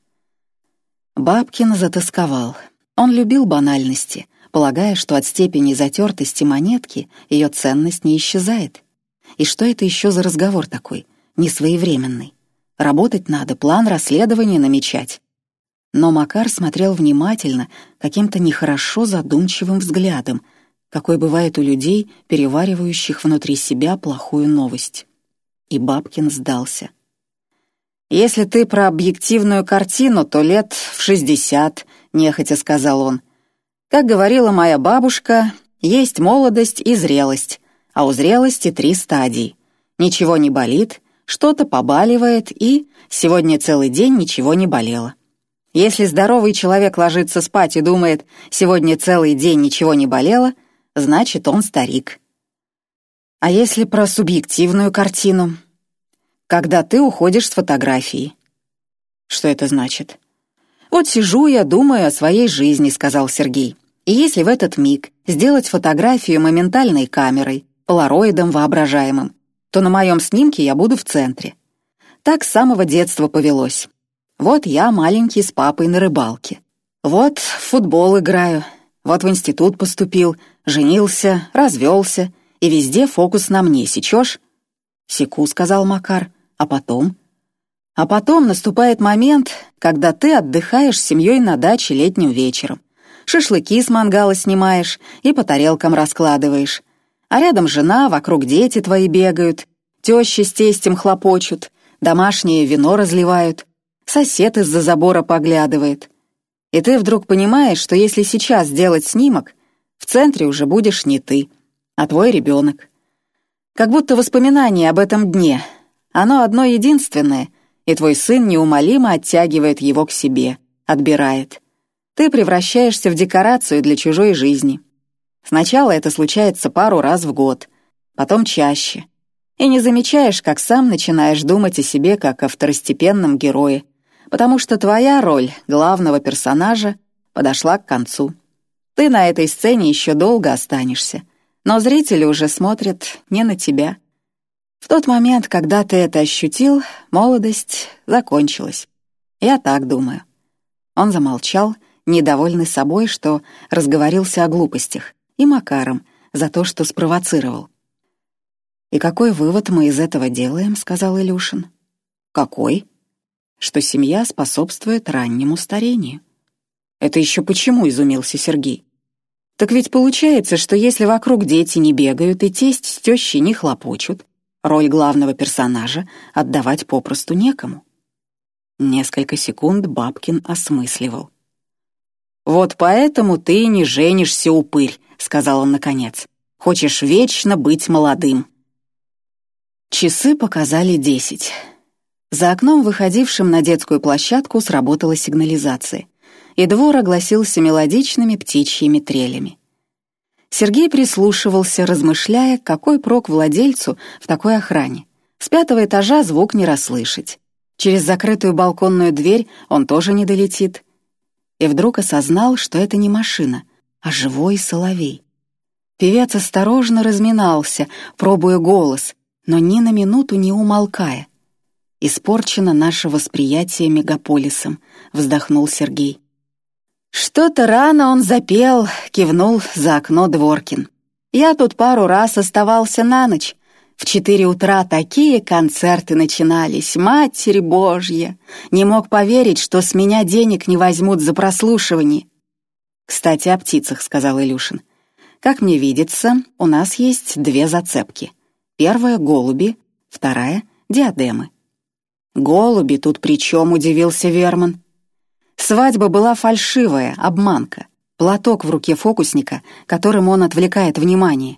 Бабкин затасковал. Он любил банальности, полагая, что от степени затертости монетки ее ценность не исчезает. И что это еще за разговор такой? Несвоевременный. Работать надо, план расследования намечать. Но Макар смотрел внимательно, каким-то нехорошо задумчивым взглядом, какой бывает у людей, переваривающих внутри себя плохую новость. И Бабкин сдался. «Если ты про объективную картину, то лет в шестьдесят», — нехотя сказал он. «Как говорила моя бабушка, есть молодость и зрелость, а у зрелости три стадии. Ничего не болит, что-то побаливает и сегодня целый день ничего не болело. Если здоровый человек ложится спать и думает «сегодня целый день ничего не болело», значит, он старик. А если про субъективную картину? Когда ты уходишь с фотографии. Что это значит? «Вот сижу я, думаю о своей жизни», — сказал Сергей. «И если в этот миг сделать фотографию моментальной камерой, полароидом воображаемым, то на моем снимке я буду в центре. Так с самого детства повелось. Вот я маленький с папой на рыбалке. Вот в футбол играю. Вот в институт поступил, женился, развелся, и везде фокус на мне, сечешь? «Секу», — сказал Макар, — «а потом?» А потом наступает момент, когда ты отдыхаешь с семьей на даче летним вечером. Шашлыки с мангала снимаешь и по тарелкам раскладываешь а рядом жена, вокруг дети твои бегают, тещи с тестем хлопочут, домашнее вино разливают, сосед из-за забора поглядывает. И ты вдруг понимаешь, что если сейчас сделать снимок, в центре уже будешь не ты, а твой ребенок. Как будто воспоминание об этом дне. Оно одно единственное, и твой сын неумолимо оттягивает его к себе, отбирает. Ты превращаешься в декорацию для чужой жизни. Сначала это случается пару раз в год, потом чаще. И не замечаешь, как сам начинаешь думать о себе как о второстепенном герое, потому что твоя роль главного персонажа подошла к концу. Ты на этой сцене еще долго останешься, но зрители уже смотрят не на тебя. В тот момент, когда ты это ощутил, молодость закончилась. Я так думаю. Он замолчал, недовольный собой, что разговорился о глупостях и Макаром за то, что спровоцировал. «И какой вывод мы из этого делаем?» — сказал Илюшин. «Какой?» «Что семья способствует раннему старению». «Это еще почему?» — изумился Сергей. «Так ведь получается, что если вокруг дети не бегают и тесть с тещей не хлопочут, роль главного персонажа отдавать попросту некому». Несколько секунд Бабкин осмысливал. «Вот поэтому ты не женишься, упырь», — сказал он наконец. «Хочешь вечно быть молодым». Часы показали десять. За окном, выходившим на детскую площадку, сработала сигнализация, и двор огласился мелодичными птичьими трелями. Сергей прислушивался, размышляя, какой прок владельцу в такой охране. С пятого этажа звук не расслышать. Через закрытую балконную дверь он тоже не долетит. И вдруг осознал, что это не машина, а живой соловей. Певец осторожно разминался, пробуя голос, но ни на минуту не умолкая. «Испорчено наше восприятие мегаполисом», — вздохнул Сергей. «Что-то рано он запел», — кивнул за окно Дворкин. «Я тут пару раз оставался на ночь. В четыре утра такие концерты начинались, Матерь Божья! Не мог поверить, что с меня денег не возьмут за прослушивание». «Кстати, о птицах», — сказал Илюшин. «Как мне видится, у нас есть две зацепки — Первая — голуби, вторая — диадемы. «Голуби тут при чем?» — удивился Верман. Свадьба была фальшивая, обманка, платок в руке фокусника, которым он отвлекает внимание.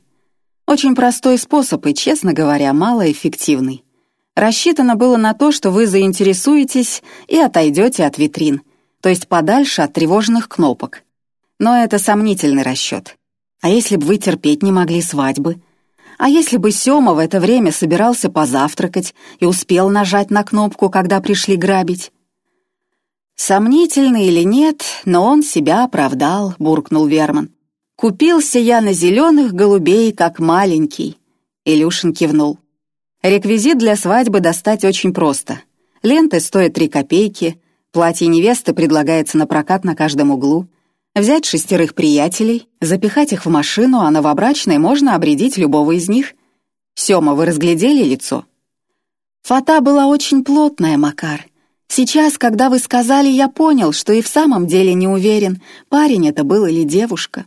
Очень простой способ и, честно говоря, малоэффективный. Рассчитано было на то, что вы заинтересуетесь и отойдете от витрин, то есть подальше от тревожных кнопок. Но это сомнительный расчет. А если бы вы терпеть не могли свадьбы — а если бы Сёма в это время собирался позавтракать и успел нажать на кнопку, когда пришли грабить? «Сомнительно или нет, но он себя оправдал», — буркнул Верман. «Купился я на зеленых голубей, как маленький». Илюшин кивнул. «Реквизит для свадьбы достать очень просто. Ленты стоят три копейки, платье невесты предлагается на прокат на каждом углу, Взять шестерых приятелей, запихать их в машину, а новобрачной можно обредить любого из них. Сёма, вы разглядели лицо? Фата была очень плотная, Макар. Сейчас, когда вы сказали, я понял, что и в самом деле не уверен, парень это был или девушка.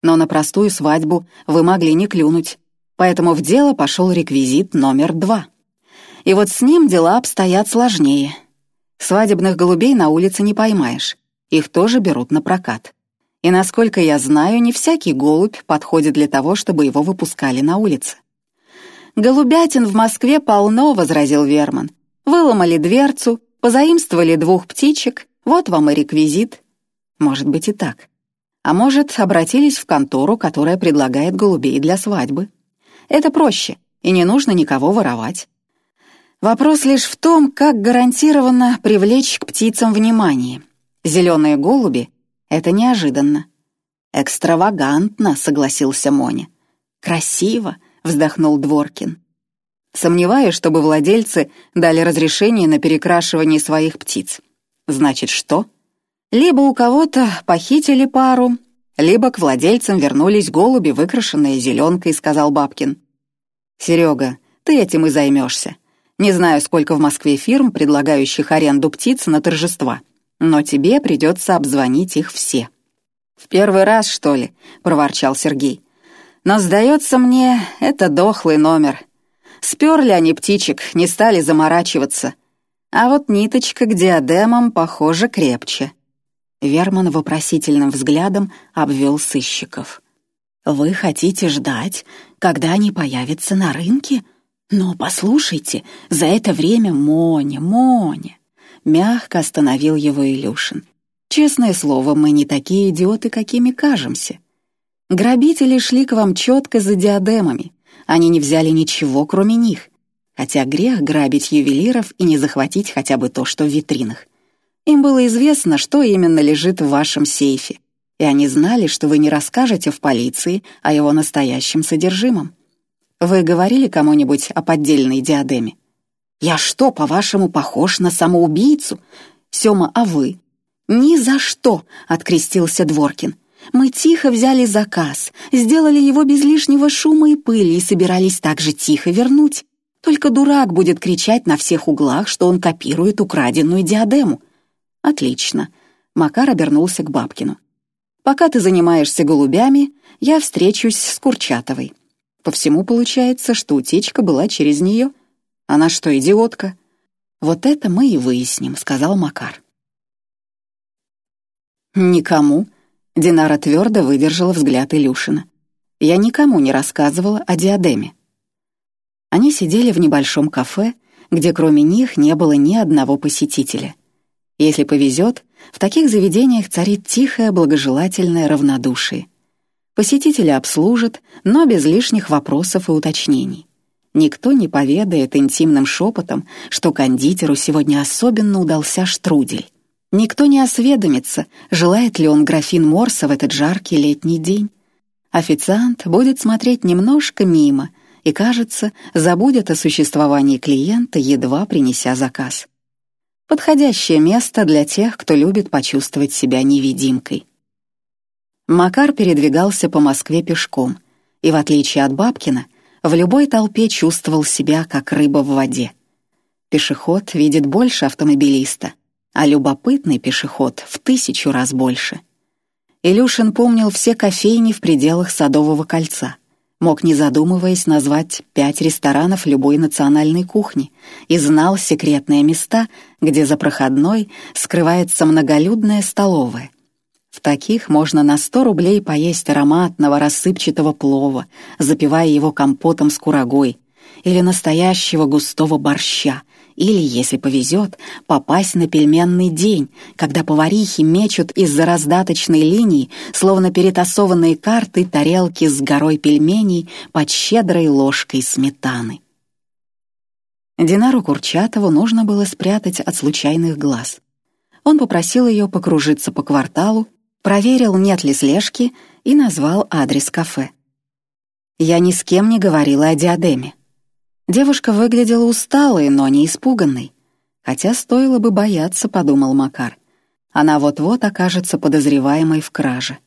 Но на простую свадьбу вы могли не клюнуть, поэтому в дело пошел реквизит номер два. И вот с ним дела обстоят сложнее. Свадебных голубей на улице не поймаешь. Их тоже берут на прокат. И, насколько я знаю, не всякий голубь подходит для того, чтобы его выпускали на улице. «Голубятин в Москве полно», — возразил Верман. «Выломали дверцу, позаимствовали двух птичек, вот вам и реквизит». Может быть и так. А может, обратились в контору, которая предлагает голубей для свадьбы. Это проще, и не нужно никого воровать. Вопрос лишь в том, как гарантированно привлечь к птицам внимание — Зеленые голуби — это неожиданно. «Экстравагантно», — согласился Моня. «Красиво», — вздохнул Дворкин. Сомневаюсь, чтобы владельцы дали разрешение на перекрашивание своих птиц. Значит, что? Либо у кого-то похитили пару, либо к владельцам вернулись голуби, выкрашенные зеленкой, сказал Бабкин. Серега, ты этим и займешься. Не знаю, сколько в Москве фирм, предлагающих аренду птиц на торжества но тебе придется обзвонить их все». «В первый раз, что ли?» — проворчал Сергей. «Но, сдается мне, это дохлый номер. Сперли они птичек, не стали заморачиваться. А вот ниточка к диадемам, похоже, крепче». Верман вопросительным взглядом обвел сыщиков. «Вы хотите ждать, когда они появятся на рынке? Но послушайте, за это время Моня, Моня, Мягко остановил его Илюшин. «Честное слово, мы не такие идиоты, какими кажемся. Грабители шли к вам четко за диадемами. Они не взяли ничего, кроме них. Хотя грех грабить ювелиров и не захватить хотя бы то, что в витринах. Им было известно, что именно лежит в вашем сейфе, и они знали, что вы не расскажете в полиции о его настоящем содержимом. Вы говорили кому-нибудь о поддельной диадеме? «Я что, по-вашему, похож на самоубийцу? Сёма, а вы?» «Ни за что!» — открестился Дворкин. Мы тихо взяли заказ, сделали его без лишнего шума и пыли и собирались так же тихо вернуть. Только дурак будет кричать на всех углах, что он копирует украденную диадему. Отлично. Макар обернулся к Бабкину. Пока ты занимаешься голубями, я встречусь с Курчатовой. По всему получается, что утечка была через нее. Она что, идиотка? Вот это мы и выясним, сказал Макар. Никому. Динара твердо выдержала взгляд Илюшина. Я никому не рассказывала о диадеме. Они сидели в небольшом кафе, где кроме них не было ни одного посетителя. Если повезет, в таких заведениях царит тихое благожелательное равнодушие. Посетители обслужат, но без лишних вопросов и уточнений. Никто не поведает интимным шепотом, что кондитеру сегодня особенно удался штрудель. Никто не осведомится, желает ли он графин морса в этот жаркий летний день. Официант будет смотреть немножко мимо — и, кажется, забудет о существовании клиента, едва принеся заказ. Подходящее место для тех, кто любит почувствовать себя невидимкой. Макар передвигался по Москве пешком, и, в отличие от Бабкина, в любой толпе чувствовал себя как рыба в воде. Пешеход видит больше автомобилиста, а любопытный пешеход в тысячу раз больше. Илюшин помнил все кофейни в пределах Садового кольца — мог, не задумываясь, назвать пять ресторанов любой национальной кухни и знал секретные места, где за проходной скрывается многолюдная столовая. Таких можно на сто рублей поесть ароматного рассыпчатого плова, запивая его компотом с курагой, или настоящего густого борща — или, если повезет, попасть на пельменный день, когда поварихи мечут из-за раздаточной линии, словно перетасованные карты, тарелки с горой пельменей под щедрой ложкой сметаны. Динару Курчатову нужно было спрятать от случайных глаз. Он попросил ее покружиться по кварталу, проверил, нет ли слежки, и назвал адрес кафе. «Я ни с кем не говорила о диадеме», Девушка выглядела усталой, но не испуганной. Хотя стоило бы бояться, подумал Макар. Она вот-вот окажется подозреваемой в краже.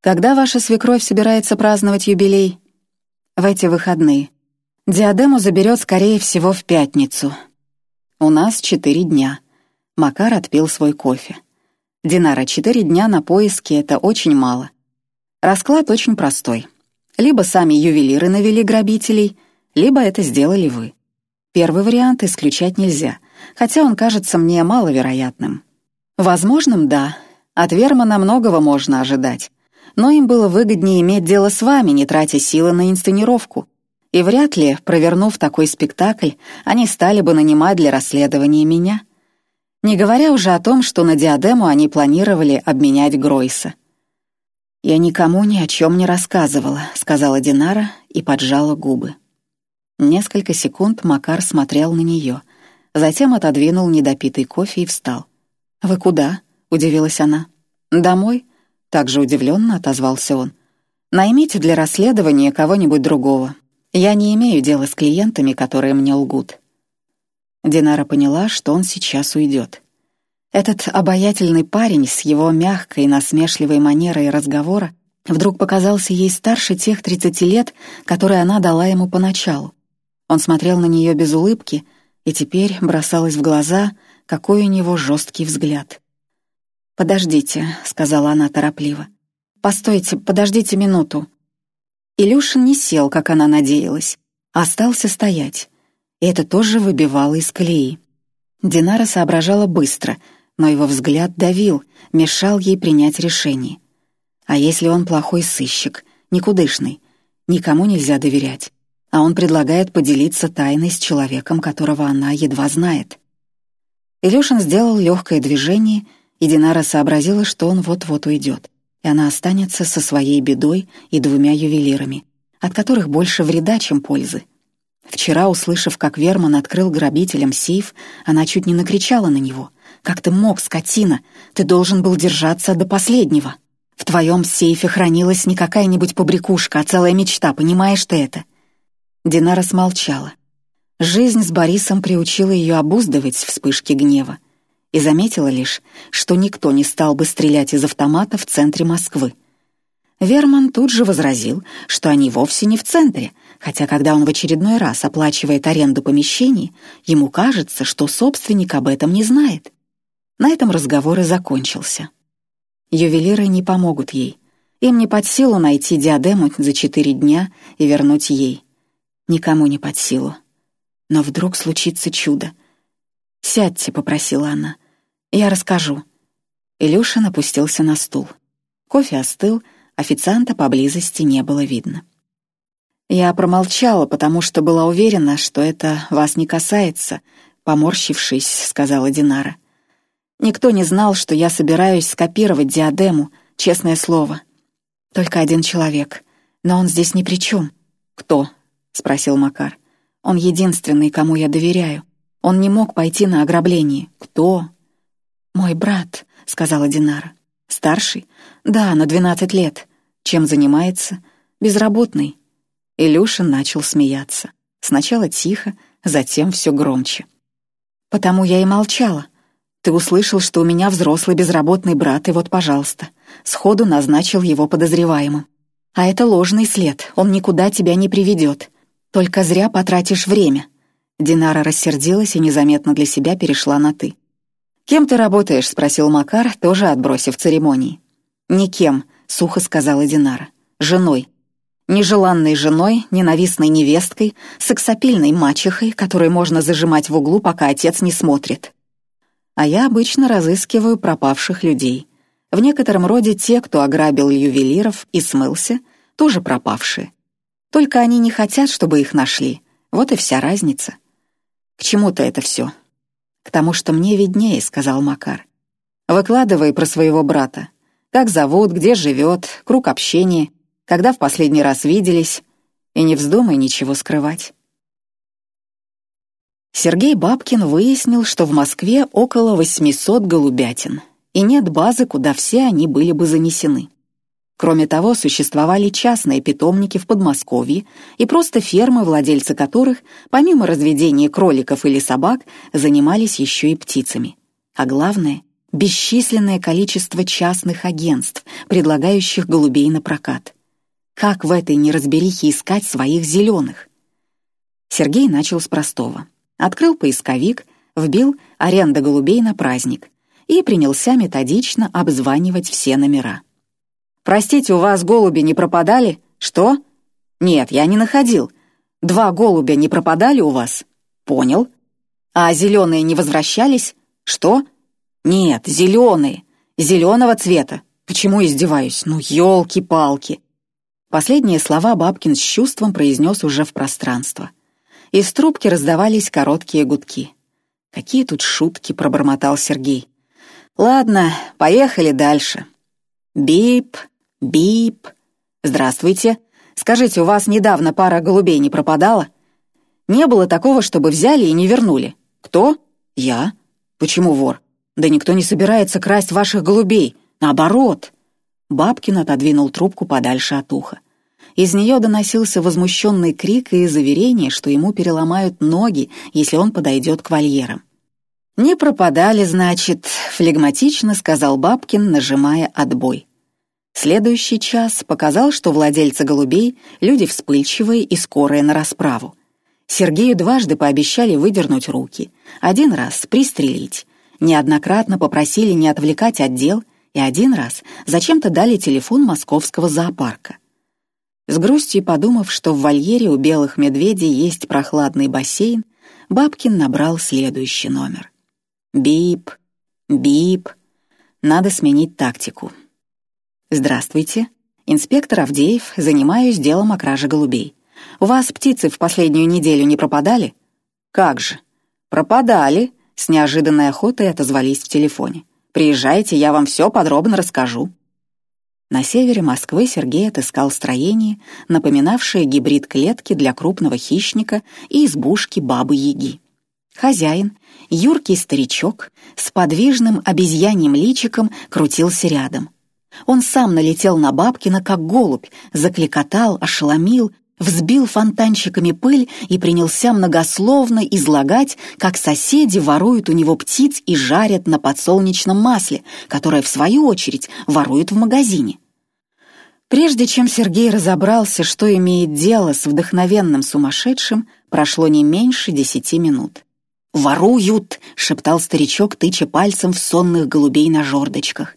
Когда ваша свекровь собирается праздновать юбилей? В эти выходные. Диадему заберет, скорее всего, в пятницу. У нас четыре дня. Макар отпил свой кофе. Динара, четыре дня на поиски — это очень мало. Расклад очень простой. Либо сами ювелиры навели грабителей — либо это сделали вы. Первый вариант исключать нельзя, хотя он кажется мне маловероятным. Возможным — да, от Вермана многого можно ожидать. Но им было выгоднее иметь дело с вами, не тратя силы на инсценировку. И вряд ли, провернув такой спектакль, они стали бы нанимать для расследования меня. Не говоря уже о том, что на диадему они планировали обменять Гройса. «Я никому ни о чем не рассказывала», — сказала Динара и поджала губы. Несколько секунд Макар смотрел на нее, затем отодвинул недопитый кофе и встал. «Вы куда?» — удивилась она. «Домой?» — также удивленно отозвался он. «Наймите для расследования кого-нибудь другого. Я не имею дела с клиентами, которые мне лгут». Динара поняла, что он сейчас уйдет. Этот обаятельный парень с его мягкой, насмешливой манерой разговора вдруг показался ей старше тех тридцати лет, которые она дала ему поначалу. Он смотрел на нее без улыбки, и теперь бросалось в глаза, какой у него жесткий взгляд. «Подождите», — сказала она торопливо. «Постойте, подождите минуту». Илюшин не сел, как она надеялась, а остался стоять. И это тоже выбивало из колеи. Динара соображала быстро, но его взгляд давил, мешал ей принять решение. А если он плохой сыщик, никудышный, никому нельзя доверять а он предлагает поделиться тайной с человеком, которого она едва знает. Илюшин сделал легкое движение, и Динара сообразила, что он вот-вот уйдет, и она останется со своей бедой и двумя ювелирами, от которых больше вреда, чем пользы. Вчера, услышав, как Верман открыл грабителям сейф, она чуть не накричала на него. «Как ты мог, скотина? Ты должен был держаться до последнего. В твоем сейфе хранилась не какая-нибудь побрякушка, а целая мечта, понимаешь ты это?» Динара смолчала. Жизнь с Борисом приучила ее обуздывать вспышки гнева. и заметила лишь, что никто не стал бы стрелять из автомата в центре Москвы. Верман тут же возразил, что они вовсе не в центре, хотя когда он в очередной раз оплачивает аренду помещений, ему кажется, что собственник об этом не знает. На этом разговор и закончился. Ювелиры не помогут ей. Им не под силу найти диадему за четыре дня и вернуть ей. Никому не под силу. Но вдруг случится чудо. «Сядьте», — попросила она. «Я расскажу». Илюшин опустился на стул. Кофе остыл, официанта поблизости не было видно. Я промолчала, потому что была уверена, что это вас не касается, поморщившись, сказала Динара. Никто не знал, что я собираюсь скопировать диадему, честное слово. Только один человек. Но он здесь ни при чем. Кто? спросил Макар. Он единственный, кому я доверяю. Он не мог пойти на ограбление. Кто? Мой брат, сказала Динара. Старший? Да, на двенадцать лет. Чем занимается? Безработный. Илюшин начал смеяться. Сначала тихо, затем все громче. Потому я и молчала. Ты услышал, что у меня взрослый безработный брат, и вот, пожалуйста, сходу назначил его подозреваемым. А это ложный след, он никуда тебя не приведет. Только зря потратишь время. Динара рассердилась и незаметно для себя перешла на «ты». «Кем ты работаешь?» — спросил Макар, тоже отбросив церемонии. «Никем», — сухо сказала Динара. «Женой. Нежеланной женой, ненавистной невесткой, сексапильной мачехой, которой можно зажимать в углу, пока отец не смотрит. А я обычно разыскиваю пропавших людей. В некотором роде те, кто ограбил ювелиров и смылся, тоже пропавшие. Только они не хотят, чтобы их нашли. Вот и вся разница. К чему-то это все. К тому, что мне виднее, сказал Макар. Выкладывай про своего брата. Как зовут, где живет, круг общения, когда в последний раз виделись, и не вздумай ничего скрывать. Сергей Бабкин выяснил, что в Москве около 800 голубятин, и нет базы, куда все они были бы занесены. Кроме того, существовали частные питомники в Подмосковье и просто фермы, владельцы которых, помимо разведения кроликов или собак, занимались еще и птицами. А главное — бесчисленное количество частных агентств, предлагающих голубей на прокат. Как в этой неразберихе искать своих зеленых? Сергей начал с простого. Открыл поисковик, вбил «аренда голубей на праздник» и принялся методично обзванивать все номера. «Простите, у вас голуби не пропадали? Что?» «Нет, я не находил. Два голубя не пропадали у вас?» «Понял. А зеленые не возвращались? Что?» «Нет, зеленые. Зеленого цвета. Почему издеваюсь? Ну, елки-палки!» Последние слова Бабкин с чувством произнес уже в пространство. Из трубки раздавались короткие гудки. «Какие тут шутки!» — пробормотал Сергей. «Ладно, поехали дальше». «Бип, Бип. Здравствуйте. Скажите, у вас недавно пара голубей не пропадала? Не было такого, чтобы взяли и не вернули. Кто? Я. Почему вор? Да никто не собирается красть ваших голубей. Наоборот. Бабкин отодвинул трубку подальше от уха. Из нее доносился возмущенный крик и заверение, что ему переломают ноги, если он подойдет к вольерам. «Не пропадали, значит», — флегматично сказал Бабкин, нажимая «отбой». Следующий час показал, что владельцы голубей — люди вспыльчивые и скорые на расправу. Сергею дважды пообещали выдернуть руки, один раз пристрелить, неоднократно попросили не отвлекать отдел и один раз зачем-то дали телефон московского зоопарка. С грустью подумав, что в вольере у белых медведей есть прохладный бассейн, Бабкин набрал следующий номер. «Бип, бип, надо сменить тактику». «Здравствуйте. Инспектор Авдеев, занимаюсь делом о краже голубей. У вас птицы в последнюю неделю не пропадали?» «Как же?» «Пропадали», — с неожиданной охотой отозвались в телефоне. «Приезжайте, я вам все подробно расскажу». На севере Москвы Сергей отыскал строение, напоминавшее гибрид клетки для крупного хищника и избушки бабы-яги. Хозяин, юркий старичок, с подвижным обезьяньим личиком крутился рядом — он сам налетел на Бабкина, как голубь, закликотал, ошеломил, взбил фонтанчиками пыль и принялся многословно излагать, как соседи воруют у него птиц и жарят на подсолнечном масле, которое, в свою очередь, воруют в магазине. Прежде чем Сергей разобрался, что имеет дело с вдохновенным сумасшедшим, прошло не меньше десяти минут. «Воруют!» — шептал старичок, тыча пальцем в сонных голубей на жердочках.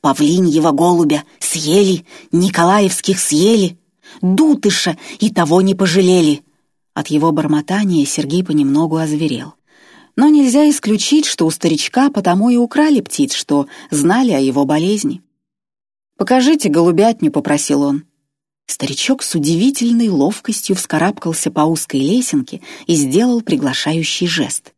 «Павлиньего голубя съели, Николаевских съели, Дутыша и того не пожалели!» От его бормотания Сергей понемногу озверел. Но нельзя исключить, что у старичка потому и украли птиц, что знали о его болезни. «Покажите голубятню», — попросил он. Старичок с удивительной ловкостью вскарабкался по узкой лесенке и сделал приглашающий жест.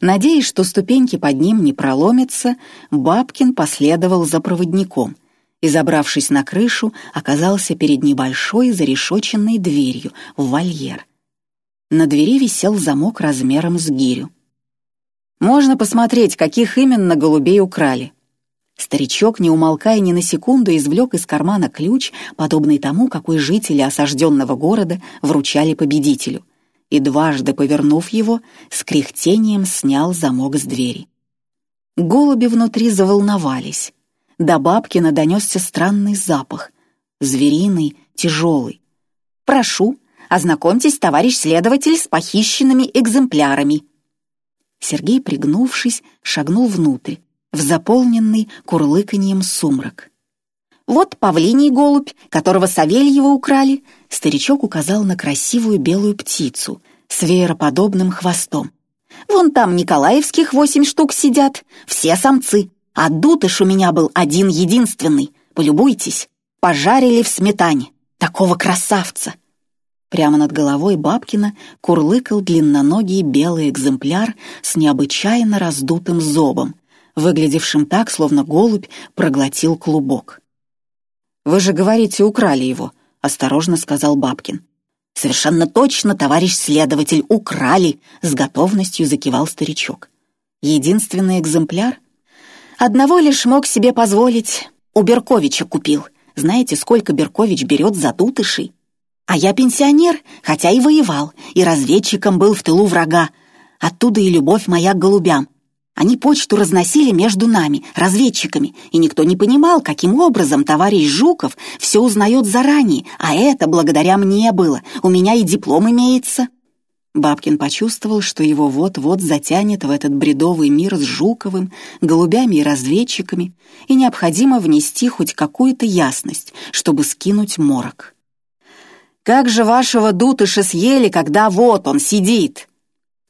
Надеясь, что ступеньки под ним не проломятся, Бабкин последовал за проводником и, забравшись на крышу, оказался перед небольшой зарешоченной дверью в вольер. На двери висел замок размером с гирю. «Можно посмотреть, каких именно голубей украли». Старичок, не умолкая ни на секунду, извлек из кармана ключ, подобный тому, какой жители осажденного города вручали победителю, и дважды повернув его, с кряхтением снял замок с двери. Голуби внутри заволновались. До Бабкина донесся странный запах, звериный, тяжелый. «Прошу, ознакомьтесь, товарищ следователь, с похищенными экземплярами». Сергей, пригнувшись, шагнул внутрь в заполненный курлыканьем сумрак. «Вот павлиний голубь, которого Савельева украли», старичок указал на красивую белую птицу с веероподобным хвостом. «Вон там Николаевских восемь штук сидят, все самцы, а дутыш у меня был один-единственный, полюбуйтесь, пожарили в сметане, такого красавца!» Прямо над головой Бабкина курлыкал длинноногий белый экземпляр с необычайно раздутым зобом, выглядевшим так, словно голубь проглотил клубок. «Вы же говорите, украли его», — осторожно сказал Бабкин. «Совершенно точно, товарищ следователь, украли!» — с готовностью закивал старичок. «Единственный экземпляр? Одного лишь мог себе позволить. У Берковича купил. Знаете, сколько Беркович берет за дутышей? А я пенсионер, хотя и воевал, и разведчиком был в тылу врага. Оттуда и любовь моя к голубям. Они почту разносили между нами, разведчиками, и никто не понимал, каким образом товарищ Жуков все узнает заранее, а это благодаря мне было, у меня и диплом имеется». Бабкин почувствовал, что его вот-вот затянет в этот бредовый мир с Жуковым, голубями и разведчиками, и необходимо внести хоть какую-то ясность, чтобы скинуть морок. «Как же вашего дутыша съели, когда вот он сидит?»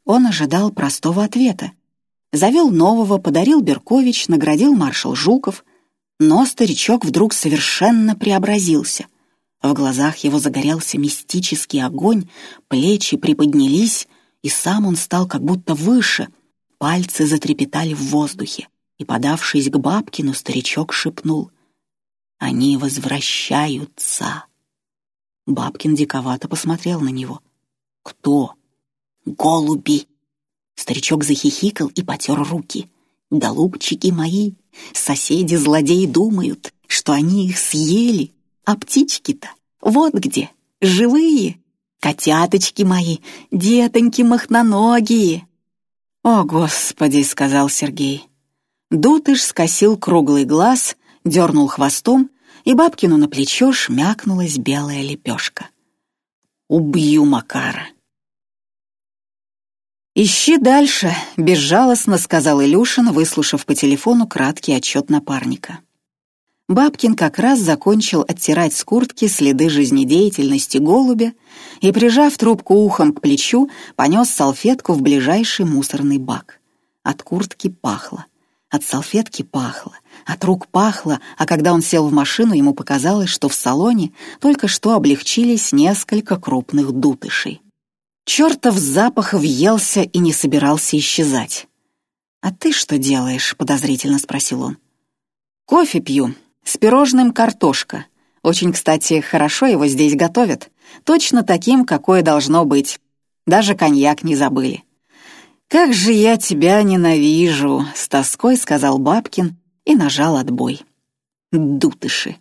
Он ожидал простого ответа. Завел нового, подарил Беркович, наградил маршал Жуков. Но старичок вдруг совершенно преобразился. В глазах его загорелся мистический огонь, плечи приподнялись, и сам он стал как будто выше. Пальцы затрепетали в воздухе, и, подавшись к Бабкину, старичок шепнул. «Они возвращаются!» Бабкин диковато посмотрел на него. «Кто?» «Голуби!» Старичок захихикал и потер руки. «Голубчики мои, соседи-злодеи думают, что они их съели, а птички-то вот где, живые, котяточки мои, детоньки махноногие». «О, Господи!» — сказал Сергей. Дутыш скосил круглый глаз, дернул хвостом, и бабкину на плечо шмякнулась белая лепешка. «Убью Макара!» «Ищи дальше», — безжалостно сказал Илюшин, выслушав по телефону краткий отчет напарника. Бабкин как раз закончил оттирать с куртки следы жизнедеятельности голубя и, прижав трубку ухом к плечу, понес салфетку в ближайший мусорный бак. От куртки пахло, от салфетки пахло, от рук пахло, а когда он сел в машину, ему показалось, что в салоне только что облегчились несколько крупных дутышей. Чертов запах въелся и не собирался исчезать. «А ты что делаешь?» — подозрительно спросил он. «Кофе пью. С пирожным картошка. Очень, кстати, хорошо его здесь готовят. Точно таким, какое должно быть. Даже коньяк не забыли». «Как же я тебя ненавижу!» — с тоской сказал Бабкин и нажал отбой. «Дутыши!»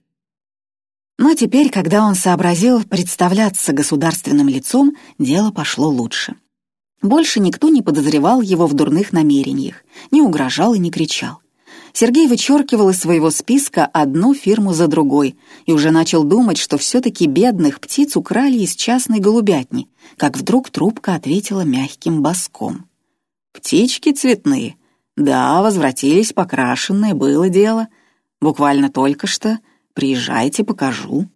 Но теперь, когда он сообразил представляться государственным лицом, дело пошло лучше. Больше никто не подозревал его в дурных намерениях, не угрожал и не кричал. Сергей вычеркивал из своего списка одну фирму за другой и уже начал думать, что все-таки бедных птиц украли из частной голубятни, как вдруг трубка ответила мягким боском. «Птички цветные. Да, возвратились покрашенные, было дело. Буквально только что. Приезжайте, покажу».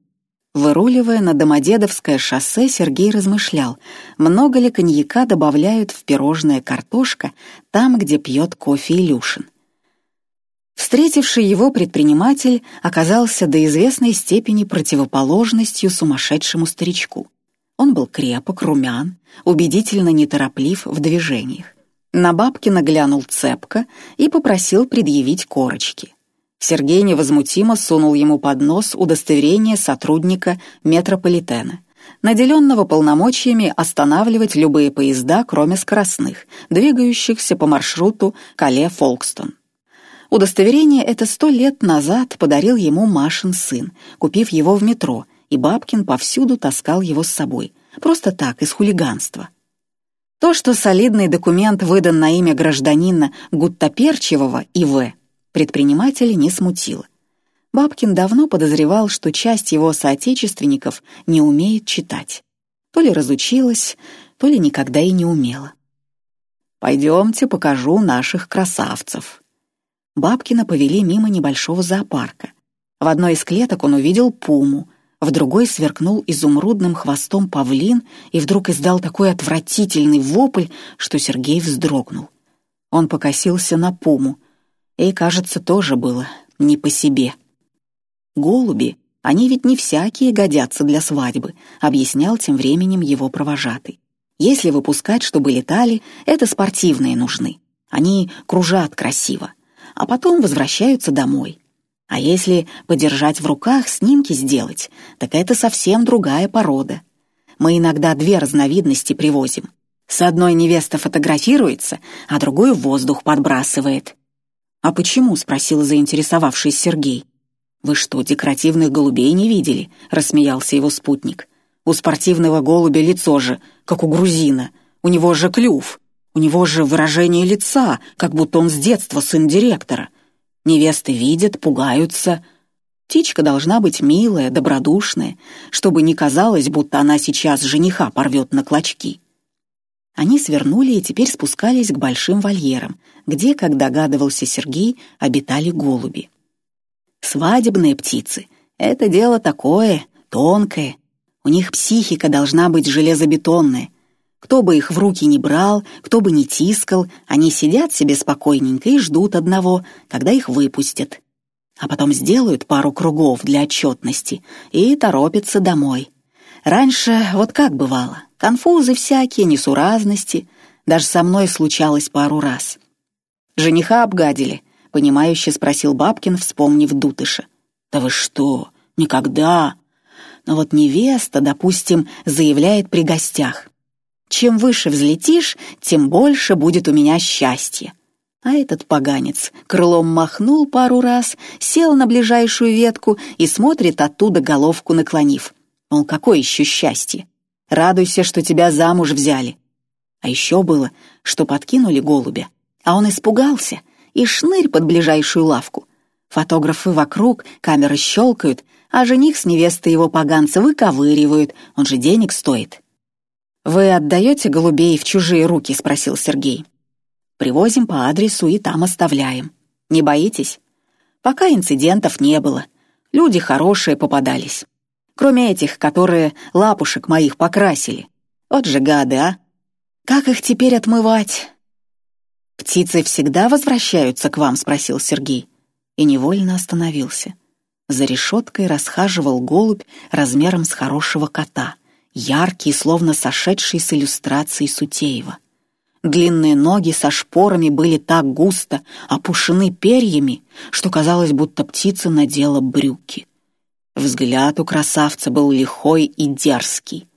Выруливая на Домодедовское шоссе, Сергей размышлял, много ли коньяка добавляют в пирожное картошка там, где пьет кофе Илюшин. Встретивший его предприниматель оказался до известной степени противоположностью сумасшедшему старичку. Он был крепок, румян, убедительно нетороплив в движениях. На Бабкина глянул цепко и попросил предъявить корочки. Сергей невозмутимо сунул ему под нос удостоверение сотрудника метрополитена, наделенного полномочиями останавливать любые поезда, кроме скоростных, двигающихся по маршруту Кале-Фолкстон. Удостоверение это сто лет назад подарил ему Машин сын, купив его в метро, и Бабкин повсюду таскал его с собой, просто так, из хулиганства. То, что солидный документ выдан на имя гражданина Гуттаперчевого И.В., предпринимателя не смутило. Бабкин давно подозревал, что часть его соотечественников не умеет читать. То ли разучилась, то ли никогда и не умела. «Пойдемте покажу наших красавцев», Бабкина повели мимо небольшого зоопарка. В одной из клеток он увидел пуму, в другой сверкнул изумрудным хвостом павлин и вдруг издал такой отвратительный вопль, что Сергей вздрогнул. Он покосился на пуму, и, кажется, тоже было не по себе. «Голуби, они ведь не всякие годятся для свадьбы», объяснял тем временем его провожатый. «Если выпускать, чтобы летали, это спортивные нужны. Они кружат красиво а потом возвращаются домой. А если подержать в руках, снимки сделать, так это совсем другая порода. Мы иногда две разновидности привозим. С одной невеста фотографируется, а другую в воздух подбрасывает. «А почему?» — спросил заинтересовавшись Сергей. «Вы что, декоративных голубей не видели?» — рассмеялся его спутник. «У спортивного голубя лицо же, как у грузина. У него же клюв. У него же выражение лица, как будто он с детства сын директора. Невесты видят, пугаются. Птичка должна быть милая, добродушная, чтобы не казалось, будто она сейчас жениха порвет на клочки. Они свернули и теперь спускались к большим вольерам, где, как догадывался Сергей, обитали голуби. Свадебные птицы — это дело такое, тонкое. У них психика должна быть железобетонная — кто бы их в руки не брал, кто бы не тискал, они сидят себе спокойненько и ждут одного, когда их выпустят. А потом сделают пару кругов для отчетности и торопятся домой. Раньше вот как бывало, конфузы всякие, несуразности, даже со мной случалось пару раз. «Жениха обгадили», — понимающе спросил Бабкин, вспомнив Дутыша. «Да вы что, никогда!» Но вот невеста, допустим, заявляет при гостях. Чем выше взлетишь, тем больше будет у меня счастья. А этот поганец крылом махнул пару раз, сел на ближайшую ветку и смотрит оттуда головку наклонив. Мол, какое еще счастье? Радуйся, что тебя замуж взяли. А еще было, что подкинули голубя, а он испугался и шнырь под ближайшую лавку. Фотографы вокруг, камеры щелкают, а жених с невестой его поганца выковыривают, он же денег стоит. «Вы отдаете голубей в чужие руки?» — спросил Сергей. «Привозим по адресу и там оставляем. Не боитесь?» «Пока инцидентов не было. Люди хорошие попадались. Кроме этих, которые лапушек моих покрасили. Вот же гады, а! Как их теперь отмывать?» «Птицы всегда возвращаются к вам?» — спросил Сергей. И невольно остановился. За решеткой расхаживал голубь размером с хорошего кота яркий, словно сошедший с иллюстрации Сутеева. Длинные ноги со шпорами были так густо опушены перьями, что казалось, будто птица надела брюки. Взгляд у красавца был лихой и дерзкий.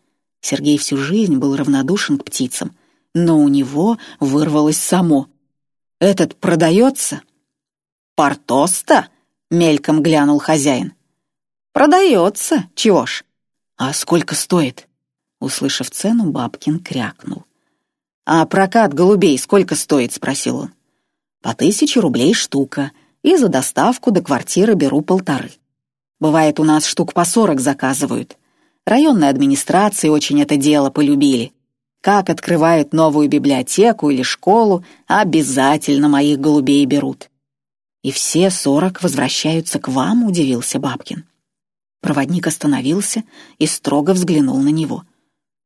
Сергей всю жизнь был равнодушен к птицам, но у него вырвалось само. «Этот продается?» «Портоста?» — мельком глянул хозяин. «Продается, чего ж?» «А сколько стоит?» Услышав цену, Бабкин крякнул. «А прокат голубей сколько стоит?» — спросил он. «По тысяче рублей штука, и за доставку до квартиры беру полторы. Бывает, у нас штук по сорок заказывают. Районные администрации очень это дело полюбили. Как открывают новую библиотеку или школу, обязательно моих голубей берут». «И все сорок возвращаются к вам?» — удивился Бабкин. Проводник остановился и строго взглянул на него.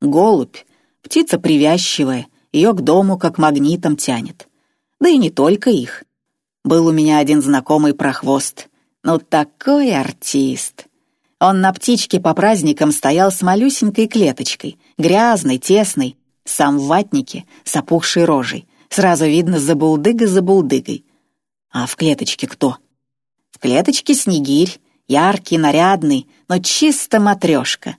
«Голубь, птица привязчивая, ее к дому как магнитом тянет. Да и не только их. Был у меня один знакомый прохвост. Ну такой артист. Он на птичке по праздникам стоял с малюсенькой клеточкой, грязной, тесной, сам в ватнике, с опухшей рожей. Сразу видно за булдыга за булдыгой. А в клеточке кто? В клеточке снегирь, яркий, нарядный, но чисто матрешка.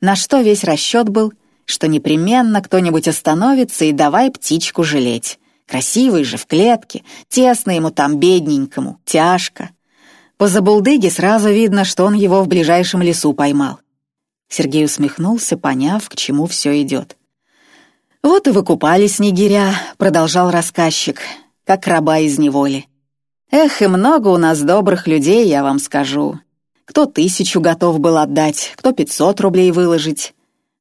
На что весь расчет был — что непременно кто-нибудь остановится и давай птичку жалеть. Красивый же, в клетке, тесно ему там, бедненькому, тяжко. По забулдыге сразу видно, что он его в ближайшем лесу поймал. Сергей усмехнулся, поняв, к чему все идет. «Вот и выкупали снегиря», — продолжал рассказчик, как раба из неволи. «Эх, и много у нас добрых людей, я вам скажу. Кто тысячу готов был отдать, кто пятьсот рублей выложить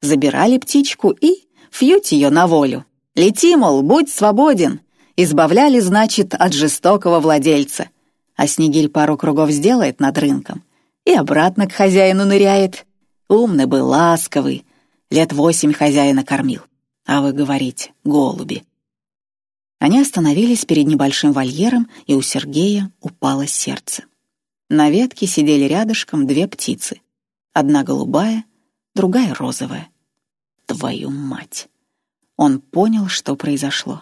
забирали птичку и фьють ее на волю. Лети, мол, будь свободен. Избавляли, значит, от жестокого владельца. А снегирь пару кругов сделает над рынком и обратно к хозяину ныряет. Умный был, ласковый. Лет восемь хозяина кормил. А вы говорите, голуби. Они остановились перед небольшим вольером, и у Сергея упало сердце. На ветке сидели рядышком две птицы. Одна голубая, другая розовая. Твою мать! Он понял, что произошло.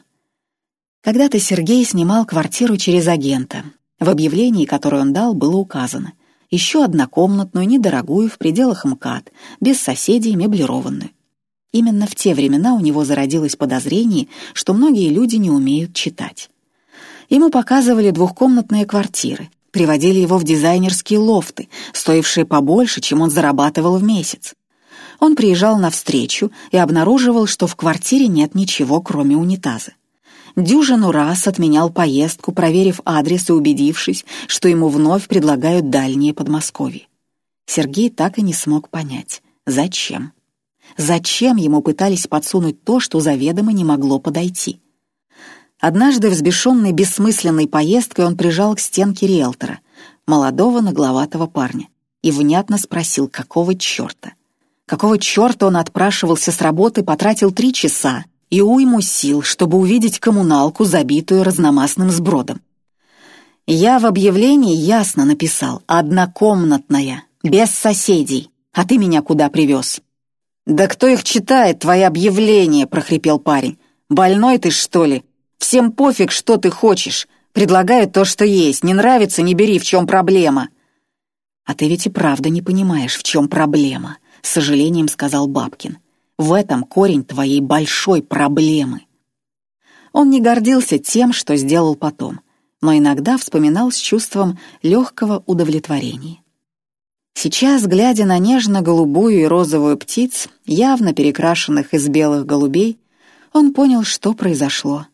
Когда-то Сергей снимал квартиру через агента. В объявлении, которое он дал, было указано. Еще однокомнатную, недорогую, в пределах МКАД, без соседей, меблированную. Именно в те времена у него зародилось подозрение, что многие люди не умеют читать. Ему показывали двухкомнатные квартиры, приводили его в дизайнерские лофты, стоившие побольше, чем он зарабатывал в месяц. Он приезжал на встречу и обнаруживал, что в квартире нет ничего, кроме унитаза. Дюжину раз отменял поездку, проверив адрес и убедившись, что ему вновь предлагают дальние Подмосковье. Сергей так и не смог понять, зачем. Зачем ему пытались подсунуть то, что заведомо не могло подойти? Однажды, взбешенный бессмысленной поездкой, он прижал к стенке риэлтора, молодого нагловатого парня, и внятно спросил, какого черта. Какого черта он отпрашивался с работы, потратил три часа и уйму сил, чтобы увидеть коммуналку, забитую разномастным сбродом. Я в объявлении ясно написал «однокомнатная, без соседей, а ты меня куда привез?» «Да кто их читает, твои объявления?» — прохрипел парень. «Больной ты, что ли? Всем пофиг, что ты хочешь. Предлагают то, что есть. Не нравится — не бери, в чем проблема». «А ты ведь и правда не понимаешь, в чем проблема», — с сожалением сказал Бабкин. «В этом корень твоей большой проблемы». Он не гордился тем, что сделал потом, но иногда вспоминал с чувством легкого удовлетворения. Сейчас, глядя на нежно-голубую и розовую птиц, явно перекрашенных из белых голубей, он понял, что произошло.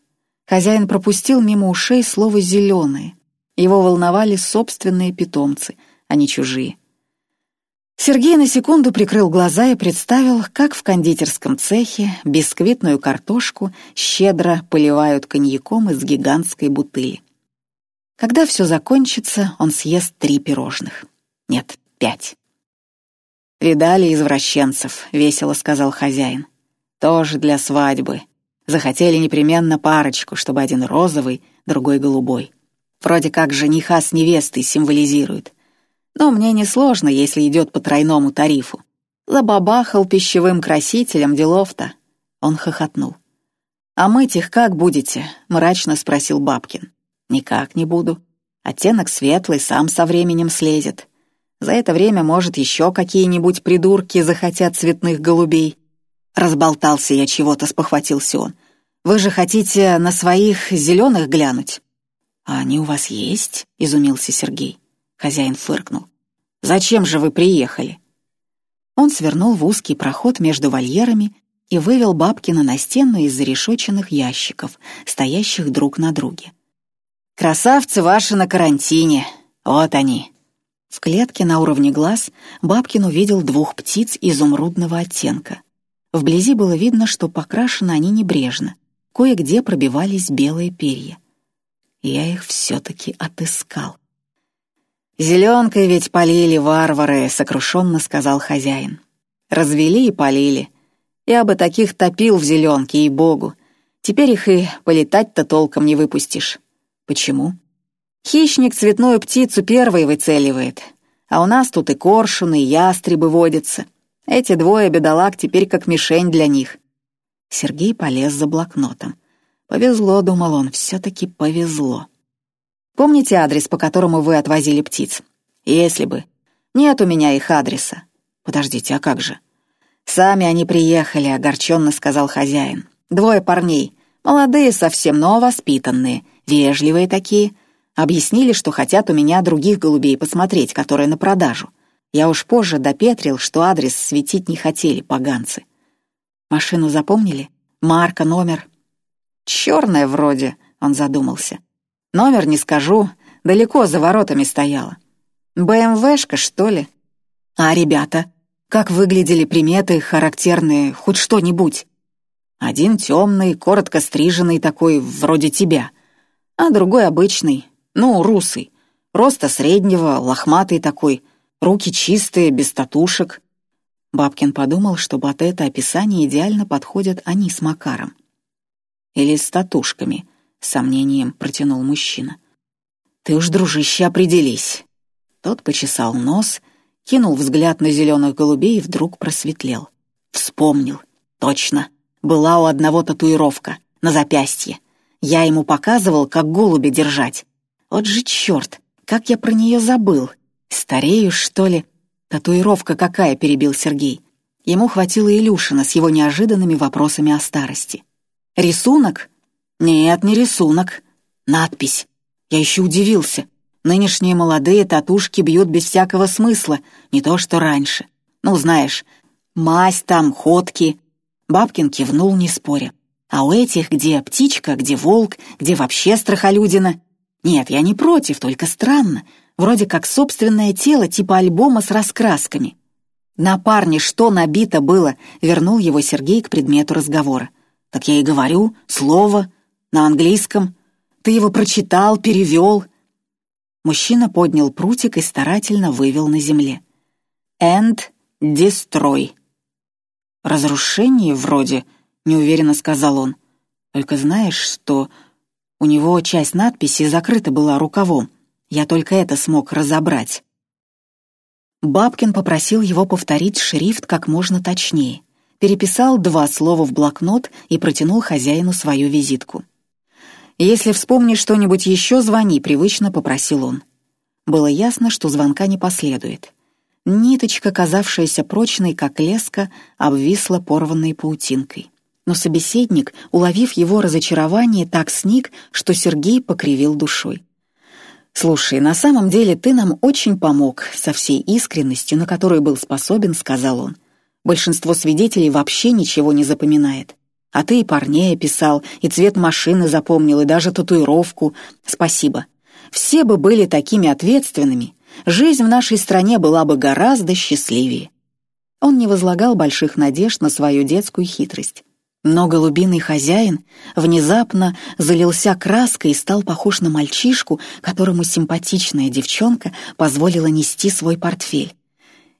Хозяин пропустил мимо ушей слово «зеленые». Его волновали собственные питомцы, а не чужие. Сергей на секунду прикрыл глаза и представил, как в кондитерском цехе бисквитную картошку щедро поливают коньяком из гигантской бутыли. Когда все закончится, он съест три пирожных. Нет, пять. «Видали извращенцев», — весело сказал хозяин. «Тоже для свадьбы. Захотели непременно парочку, чтобы один розовый, другой голубой. Вроде как жениха с невестой символизирует. Но мне несложно, если идет по тройному тарифу. Забабахал пищевым красителем делов-то. Он хохотнул. «А мыть их как будете?» — мрачно спросил Бабкин. «Никак не буду. Оттенок светлый, сам со временем слезет. За это время, может, еще какие-нибудь придурки захотят цветных голубей». Разболтался я чего-то, спохватился он. «Вы же хотите на своих зеленых глянуть?» «А они у вас есть?» — изумился Сергей. Хозяин фыркнул. Зачем же вы приехали?» Он свернул в узкий проход между вольерами и вывел Бабкина на стену из зарешоченных ящиков, стоящих друг на друге. «Красавцы ваши на карантине! Вот они!» В клетке на уровне глаз Бабкин увидел двух птиц изумрудного оттенка. Вблизи было видно, что покрашены они небрежно, кое-где пробивались белые перья. Я их все-таки отыскал. «Зеленкой ведь полили варвары», — сокрушенно сказал хозяин. «Развели и полили. Я бы таких топил в зеленке, и богу. Теперь их и полетать-то толком не выпустишь. Почему? Хищник цветную птицу первой выцеливает, а у нас тут и коршуны, и ястребы водятся. Эти двое бедолаг теперь как мишень для них. Сергей полез за блокнотом. Повезло, думал он, все-таки повезло. Помните адрес, по которому вы отвозили птиц? Если бы. Нет у меня их адреса. Подождите, а как же? «Сами они приехали», — огорченно сказал хозяин. «Двое парней. Молодые совсем, но воспитанные. Вежливые такие. Объяснили, что хотят у меня других голубей посмотреть, которые на продажу. Я уж позже допетрил, что адрес светить не хотели поганцы. Машину запомнили? Марка, номер?» «Черная вроде», — он задумался. «Номер не скажу, далеко за воротами стояла. БМВшка, что ли?» «А ребята?» Как выглядели приметы, характерные, хоть что-нибудь? Один темный, коротко стриженный такой, вроде тебя, а другой обычный, ну, русый, роста среднего, лохматый такой, руки чистые, без татушек. Бабкин подумал, что под это описание идеально подходят они с Макаром. Или с татушками, с сомнением протянул мужчина. «Ты уж, дружище, определись». Тот почесал нос кинул взгляд на зеленых голубей и вдруг просветлел. Вспомнил. Точно. Была у одного татуировка. На запястье. Я ему показывал, как голубя держать. Вот же черт, как я про нее забыл. Старею, что ли? Татуировка какая, перебил Сергей. Ему хватило Илюшина с его неожиданными вопросами о старости. Рисунок? Нет, не рисунок. Надпись. Я еще удивился. Нынешние молодые татушки бьют без всякого смысла, не то что раньше. Ну, знаешь, мазь там, ходки. Бабкин кивнул, не споря. А у этих где птичка, где волк, где вообще страхолюдина? Нет, я не против, только странно. Вроде как собственное тело типа альбома с раскрасками. На парне что набито было, вернул его Сергей к предмету разговора. Так я и говорю, слово, на английском. Ты его прочитал, перевел — Мужчина поднял прутик и старательно вывел на земле. «And destroy». «Разрушение вроде», — неуверенно сказал он. «Только знаешь, что у него часть надписи закрыта была рукавом. Я только это смог разобрать». Бабкин попросил его повторить шрифт как можно точнее. Переписал два слова в блокнот и протянул хозяину свою визитку. «Если вспомнишь что-нибудь еще, звони», — привычно попросил он. Было ясно, что звонка не последует. Ниточка, казавшаяся прочной, как леска, обвисла порванной паутинкой. Но собеседник, уловив его разочарование, так сник, что Сергей покривил душой. «Слушай, на самом деле ты нам очень помог», — со всей искренностью, на которую был способен, сказал он. «Большинство свидетелей вообще ничего не запоминает. А ты и парней описал, и цвет машины запомнил, и даже татуировку. Спасибо. Все бы были такими ответственными, жизнь в нашей стране была бы гораздо счастливее. Он не возлагал больших надежд на свою детскую хитрость. Но голубиный хозяин внезапно залился краской и стал похож на мальчишку, которому симпатичная девчонка позволила нести свой портфель.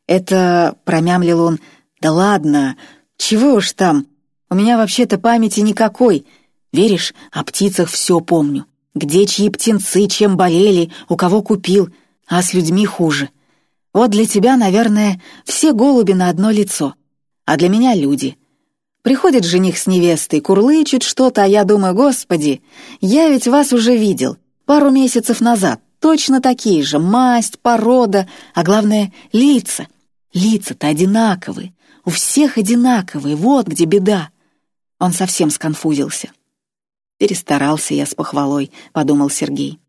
«Это...» — промямлил он. «Да ладно, чего уж там, у меня вообще-то памяти никакой. Веришь, о птицах все помню. Где чьи птенцы, чем болели, у кого купил, а с людьми хуже. Вот для тебя, наверное, все голуби на одно лицо, а для меня люди. Приходит жених с невестой, курлычет что-то, а я думаю, господи, я ведь вас уже видел пару месяцев назад, точно такие же, масть, порода, а главное — лица. Лица-то одинаковые, у всех одинаковые, вот где беда. Он совсем сконфузился. «Перестарался я с похвалой», — подумал Сергей.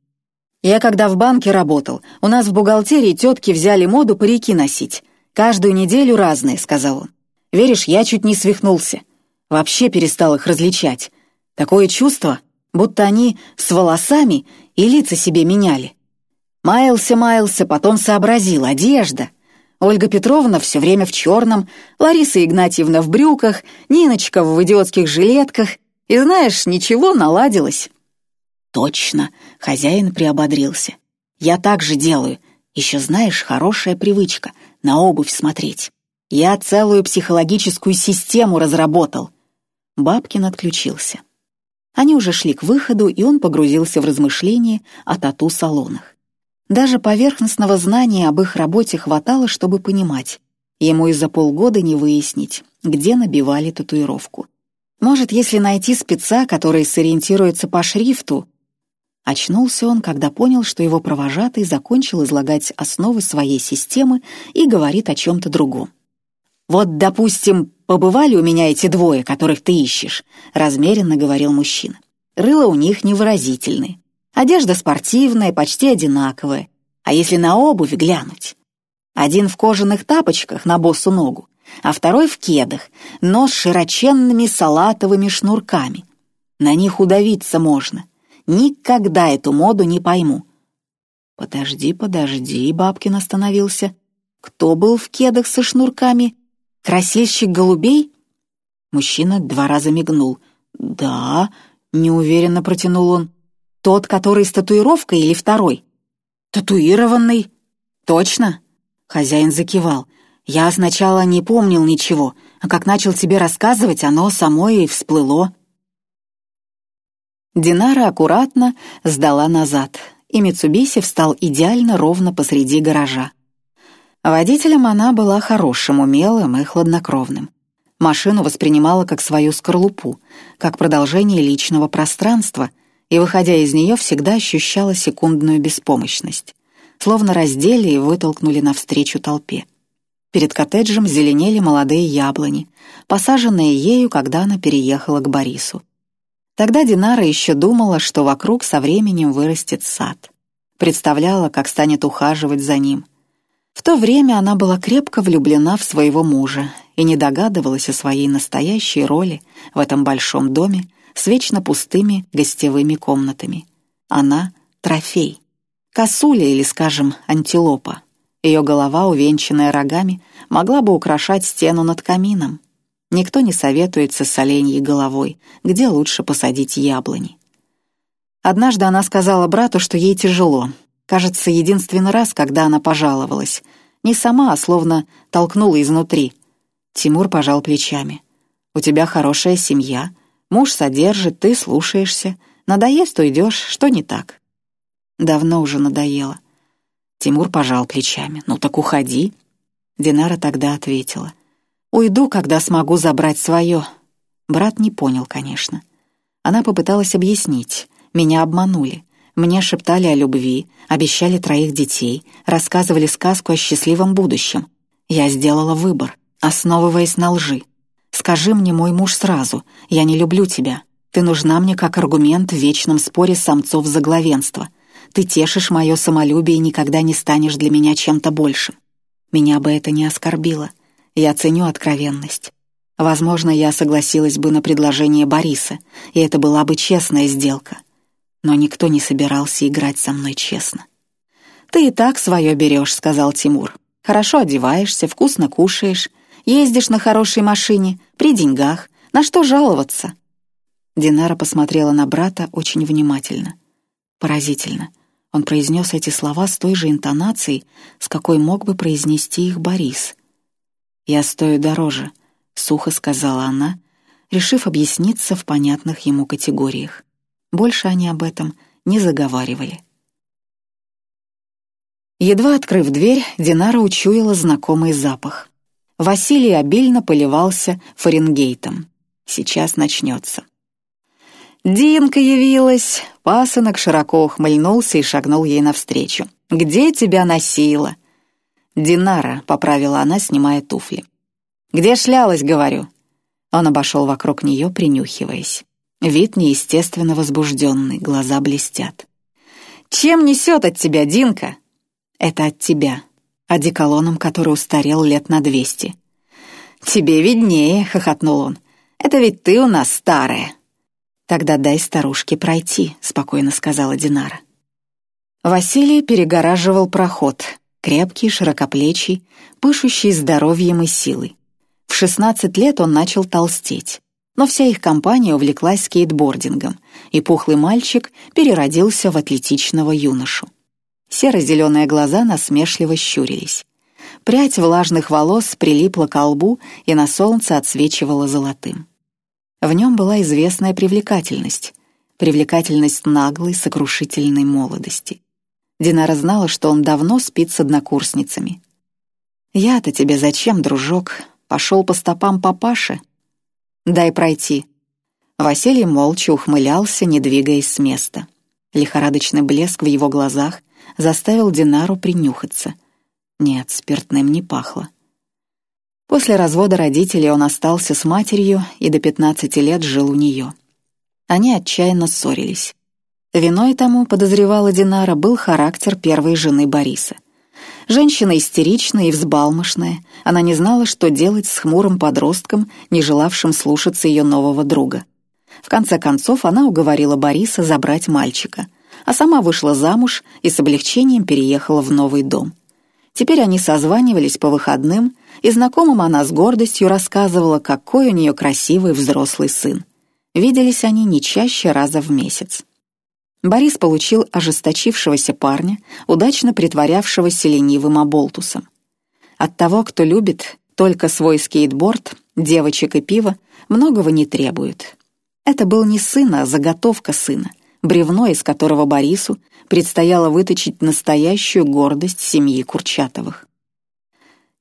Я когда в банке работал, у нас в бухгалтерии тетки взяли моду парики носить. Каждую неделю разные, сказал он. Веришь, я чуть не свихнулся. Вообще перестал их различать. Такое чувство, будто они с волосами и лица себе меняли. Маялся, маялся, потом сообразил. Одежда. Ольга Петровна все время в черном, Лариса Игнатьевна в брюках, Ниночка в идиотских жилетках. И знаешь, ничего наладилось. Точно, хозяин приободрился. Я так же делаю. Еще знаешь, хорошая привычка — на обувь смотреть. Я целую психологическую систему разработал. Бабкин отключился. Они уже шли к выходу, и он погрузился в размышления о тату-салонах. Даже поверхностного знания об их работе хватало, чтобы понимать. Ему и за полгода не выяснить, где набивали татуировку. Может, если найти спеца, который сориентируется по шрифту, Очнулся он, когда понял, что его провожатый закончил излагать основы своей системы и говорит о чем-то другом. «Вот, допустим, побывали у меня эти двое, которых ты ищешь», — размеренно говорил мужчина. «Рыло у них невыразительные, одежда спортивная, почти одинаковая. А если на обувь глянуть? Один в кожаных тапочках на босу ногу, а второй в кедах, но с широченными салатовыми шнурками. На них удавиться можно. Никогда эту моду не пойму. Подожди, подожди, Бабкин остановился. Кто был в кедах со шнурками? Красильщик голубей? Мужчина два раза мигнул. Да, неуверенно протянул он. Тот, который с татуировкой или второй? Татуированный. Точно? Хозяин закивал. Я сначала не помнил ничего, а как начал тебе рассказывать, оно само и всплыло. Динара аккуратно сдала назад, и Митсубиси встал идеально ровно посреди гаража. Водителем она была хорошим, умелым и хладнокровным. Машину воспринимала как свою скорлупу, как продолжение личного пространства, и, выходя из нее, всегда ощущала секундную беспомощность, словно раздели и вытолкнули навстречу толпе. Перед коттеджем зеленели молодые яблони, посаженные ею, когда она переехала к Борису. Тогда Динара еще думала, что вокруг со временем вырастет сад. Представляла, как станет ухаживать за ним. В то время она была крепко влюблена в своего мужа и не догадывалась о своей настоящей роли в этом большом доме с вечно пустыми гостевыми комнатами. Она — трофей. Косуля или, скажем, антилопа. Ее голова, увенчанная рогами, могла бы украшать стену над камином. Никто не советуется с оленьей головой, где лучше посадить яблони. Однажды она сказала брату, что ей тяжело. Кажется, единственный раз, когда она пожаловалась. Не сама, а словно толкнула изнутри. Тимур пожал плечами. «У тебя хорошая семья. Муж содержит, ты слушаешься. Надоест, уйдешь. Что не так?» Давно уже надоело. Тимур пожал плечами. «Ну так уходи». Динара тогда ответила. Уйду, когда смогу забрать свое. Брат не понял, конечно. Она попыталась объяснить. Меня обманули. Мне шептали о любви, обещали троих детей, рассказывали сказку о счастливом будущем. Я сделала выбор, основываясь на лжи. «Скажи мне, мой муж, сразу, я не люблю тебя. Ты нужна мне как аргумент в вечном споре самцов за главенство. Ты тешишь мое самолюбие и никогда не станешь для меня чем-то большим. Меня бы это не оскорбило. Я ценю откровенность. Возможно, я согласилась бы на предложение Бориса, и это была бы честная сделка. Но никто не собирался играть со мной честно. «Ты и так свое берешь», — сказал Тимур. «Хорошо одеваешься, вкусно кушаешь, ездишь на хорошей машине, при деньгах. На что жаловаться?» Динара посмотрела на брата очень внимательно. Поразительно. Он произнес эти слова с той же интонацией, с какой мог бы произнести их Борис. «Я стою дороже», — сухо сказала она, решив объясниться в понятных ему категориях. Больше они об этом не заговаривали. Едва открыв дверь, Динара учуяла знакомый запах. Василий обильно поливался фаренгейтом. Сейчас начнется. «Динка явилась!» Пасынок широко ухмыльнулся и шагнул ей навстречу. «Где тебя носила?» «Динара», — поправила она, снимая туфли. «Где шлялась, говорю?» Он обошел вокруг нее, принюхиваясь. Вид неестественно возбужденный, глаза блестят. Чем несет от тебя, Динка?» «Это от тебя», одеколоном, который устарел лет на двести. «Тебе виднее», — хохотнул он. «Это ведь ты у нас старая». «Тогда дай старушке пройти», — спокойно сказала Динара. Василий перегораживал проход, крепкий, широкоплечий, пышущий здоровьем и силой. В 16 лет он начал толстеть, но вся их компания увлеклась скейтбордингом, и пухлый мальчик переродился в атлетичного юношу. Серо-зеленые глаза насмешливо щурились. Прядь влажных волос прилипла к лбу и на солнце отсвечивала золотым. В нем была известная привлекательность, привлекательность наглой, сокрушительной молодости. Динара знала, что он давно спит с однокурсницами. «Я-то тебе зачем, дружок? Пошел по стопам папаши?» «Дай пройти». Василий молча ухмылялся, не двигаясь с места. Лихорадочный блеск в его глазах заставил Динару принюхаться. Нет, спиртным не пахло. После развода родителей он остался с матерью и до 15 лет жил у нее. Они отчаянно ссорились. Виной тому, подозревала Динара, был характер первой жены Бориса. Женщина истеричная и взбалмошная, она не знала, что делать с хмурым подростком, не желавшим слушаться ее нового друга. В конце концов, она уговорила Бориса забрать мальчика, а сама вышла замуж и с облегчением переехала в новый дом. Теперь они созванивались по выходным, и знакомым она с гордостью рассказывала, какой у нее красивый взрослый сын. Виделись они не чаще раза в месяц. Борис получил ожесточившегося парня, удачно притворявшегося ленивым оболтусом. От того, кто любит только свой скейтборд, девочек и пиво, многого не требует. Это был не сын, а заготовка сына бревно, из которого Борису предстояло выточить настоящую гордость семьи Курчатовых.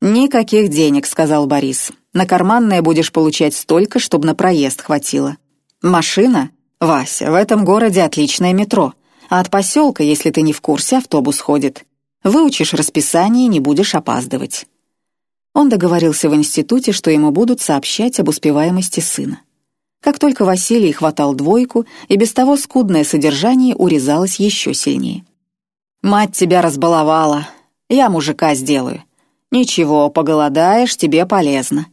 «Никаких денег», — сказал Борис. «На карманное будешь получать столько, чтобы на проезд хватило. Машина? Вася, в этом городе отличное метро. А от поселка, если ты не в курсе, автобус ходит. Выучишь расписание и не будешь опаздывать». Он договорился в институте, что ему будут сообщать об успеваемости сына. Как только Василий хватал двойку, и без того скудное содержание урезалось еще сильнее. «Мать тебя разбаловала. Я мужика сделаю. Ничего, поголодаешь, тебе полезно».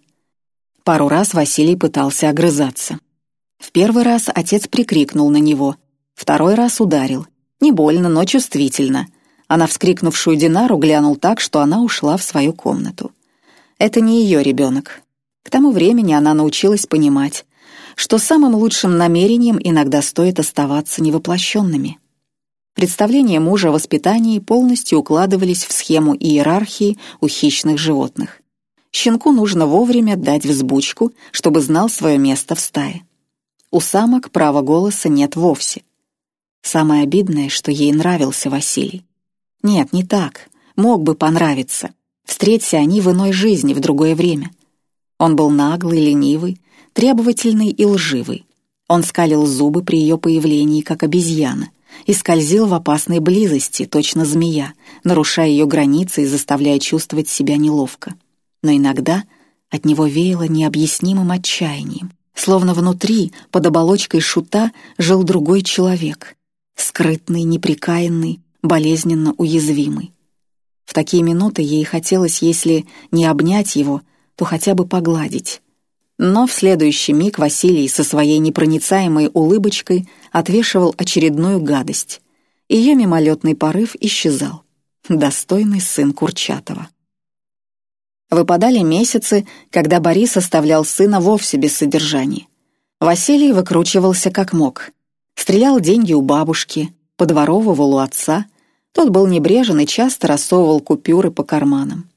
Пару раз Василий пытался огрызаться. В первый раз отец прикрикнул на него, второй раз ударил. Не больно, но чувствительно. А на вскрикнувшую Динару глянул так, что она ушла в свою комнату. Это не ее ребенок. К тому времени она научилась понимать, что самым лучшим намерением иногда стоит оставаться невоплощенными. Представления мужа о воспитании полностью укладывались в схему иерархии у хищных животных. Щенку нужно вовремя дать взбучку, чтобы знал свое место в стае. У самок права голоса нет вовсе. Самое обидное, что ей нравился Василий. Нет, не так. Мог бы понравиться. Встреться они в иной жизни, в другое время. Он был наглый, ленивый, требовательный и лживый. Он скалил зубы при ее появлении, как обезьяна, и скользил в опасной близости, точно змея, нарушая ее границы и заставляя чувствовать себя неловко. Но иногда от него веяло необъяснимым отчаянием, словно внутри, под оболочкой шута, жил другой человек, скрытный, неприкаянный, болезненно уязвимый. В такие минуты ей хотелось, если не обнять его, то хотя бы погладить, но в следующий миг Василий со своей непроницаемой улыбочкой отвешивал очередную гадость. Ее мимолетный порыв исчезал. Достойный сын Курчатова. Выпадали месяцы, когда Борис оставлял сына вовсе без содержания. Василий выкручивался как мог. Стрелял деньги у бабушки, подворовывал у отца. Тот был небрежен и часто рассовывал купюры по карманам.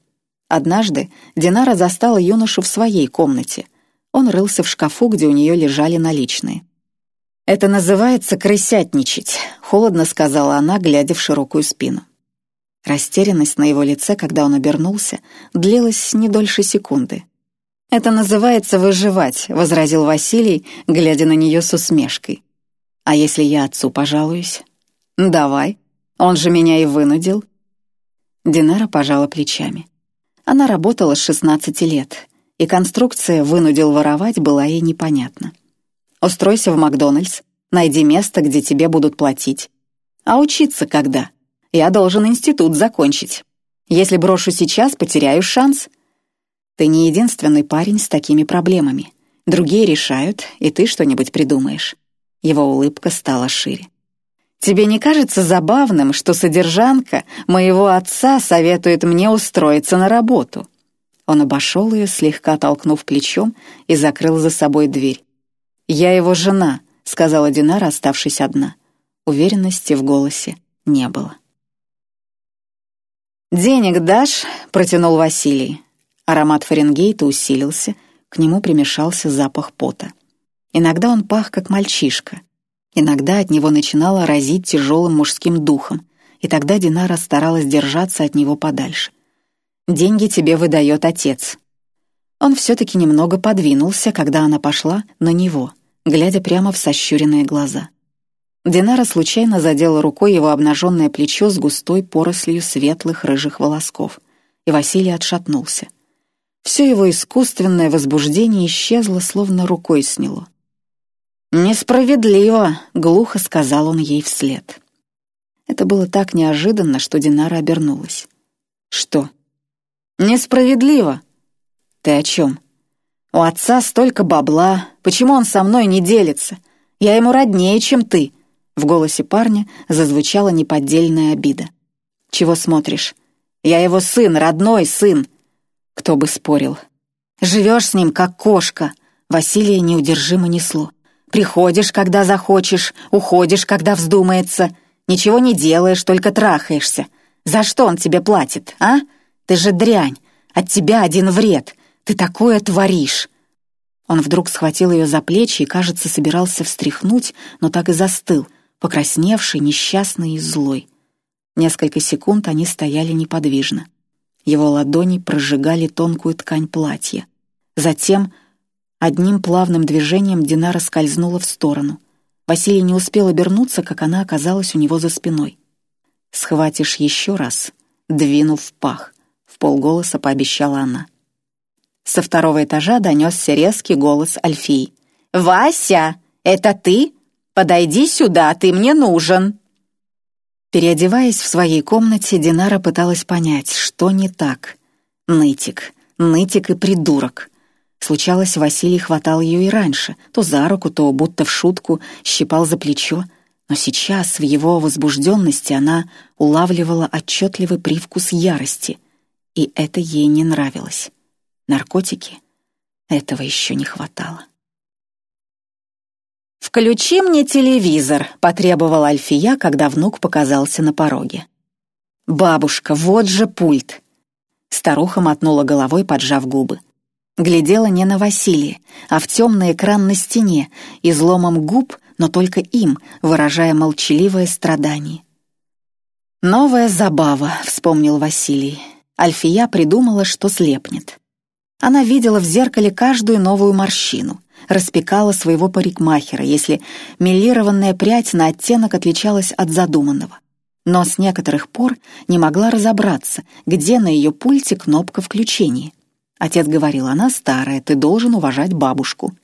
Однажды Динара застала юношу в своей комнате — он рылся в шкафу, где у нее лежали наличные. «Это называется крысятничать», — холодно сказала она, глядя в широкую спину. Растерянность на его лице, когда он обернулся, длилась не дольше секунды. «Это называется выживать», — возразил Василий, глядя на нее с усмешкой. «А если я отцу пожалуюсь?» «Давай, он же меня и вынудил». Динара пожала плечами. Она работала с 16 лет, и конструкция «вынудил воровать» была ей непонятна. «Устройся в Макдональдс, найди место, где тебе будут платить. А учиться когда? Я должен институт закончить. Если брошу сейчас, потеряю шанс. Ты не единственный парень с такими проблемами. Другие решают, и ты что-нибудь придумаешь. Его улыбка стала шире. Тебе не кажется забавным, что содержанка моего отца советует мне устроиться на работу? Он обошел ее, слегка толкнув плечом, и закрыл за собой дверь. «Я его жена», — сказала Динара, оставшись одна. Уверенности в голосе не было. «Денег дашь?» — протянул Василий. Аромат Фаренгейта усилился, к нему примешался запах пота. Иногда он пах, как мальчишка. Иногда от него начинало разить тяжелым мужским духом, и тогда Динара старалась держаться от него подальше. «Деньги тебе выдает отец». Он все-таки немного подвинулся, когда она пошла на него, глядя прямо в сощуренные глаза. Динара случайно задела рукой его обнаженное плечо с густой порослью светлых рыжих волосков, и Василий отшатнулся. Все его искусственное возбуждение исчезло, словно рукой сняло. «Несправедливо», — глухо сказал он ей вслед. Это было так неожиданно, что Динара обернулась. «Что?» «Несправедливо». «Ты о чем?» «У отца столько бабла. Почему он со мной не делится? Я ему роднее, чем ты». В голосе парня зазвучала неподдельная обида. «Чего смотришь? Я его сын, родной сын». Кто бы спорил. «Живешь с ним, как кошка». Василия неудержимо несло. Приходишь, когда захочешь, уходишь, когда вздумается. Ничего не делаешь, только трахаешься. За что он тебе платит, а? Ты же дрянь. От тебя один вред. Ты такое творишь». Он вдруг схватил ее за плечи и, кажется, собирался встряхнуть, но так и застыл, покрасневший, несчастный и злой. Несколько секунд они стояли неподвижно. Его ладони прожигали тонкую ткань платья. Затем Одним плавным движением Динара скользнула в сторону. Василий не успел обернуться, как она оказалась у него за спиной. «Схватишь еще раз, двинув в пах», — в полголоса пообещала она. Со второго этажа донесся резкий голос Альфии. «Вася, это ты? Подойди сюда, ты мне нужен!» Переодеваясь в своей комнате, Динара пыталась понять, что не так. Нытик, нытик и придурок. Случалось, Василий хватал ее и раньше, то за руку, то будто в шутку щипал за плечо, но сейчас в его возбужденности она улавливала отчетливый привкус ярости, и это ей не нравилось. Наркотики? Этого еще не хватало. «Включи мне телевизор», — потребовал Альфия, когда внук показался на пороге. «Бабушка, вот же пульт!» Старуха мотнула головой, поджав губы глядела не на Василия, а в темный экран на стене, изломом губ, но только им, выражая молчаливое страдание. «Новая забава», — вспомнил Василий. Альфия придумала, что слепнет. Она видела в зеркале каждую новую морщину, распекала своего парикмахера, если мелированная прядь на оттенок отличалась от задуманного. Но с некоторых пор не могла разобраться, где на ее пульте кнопка включения. Отец говорил, она старая, ты должен уважать бабушку.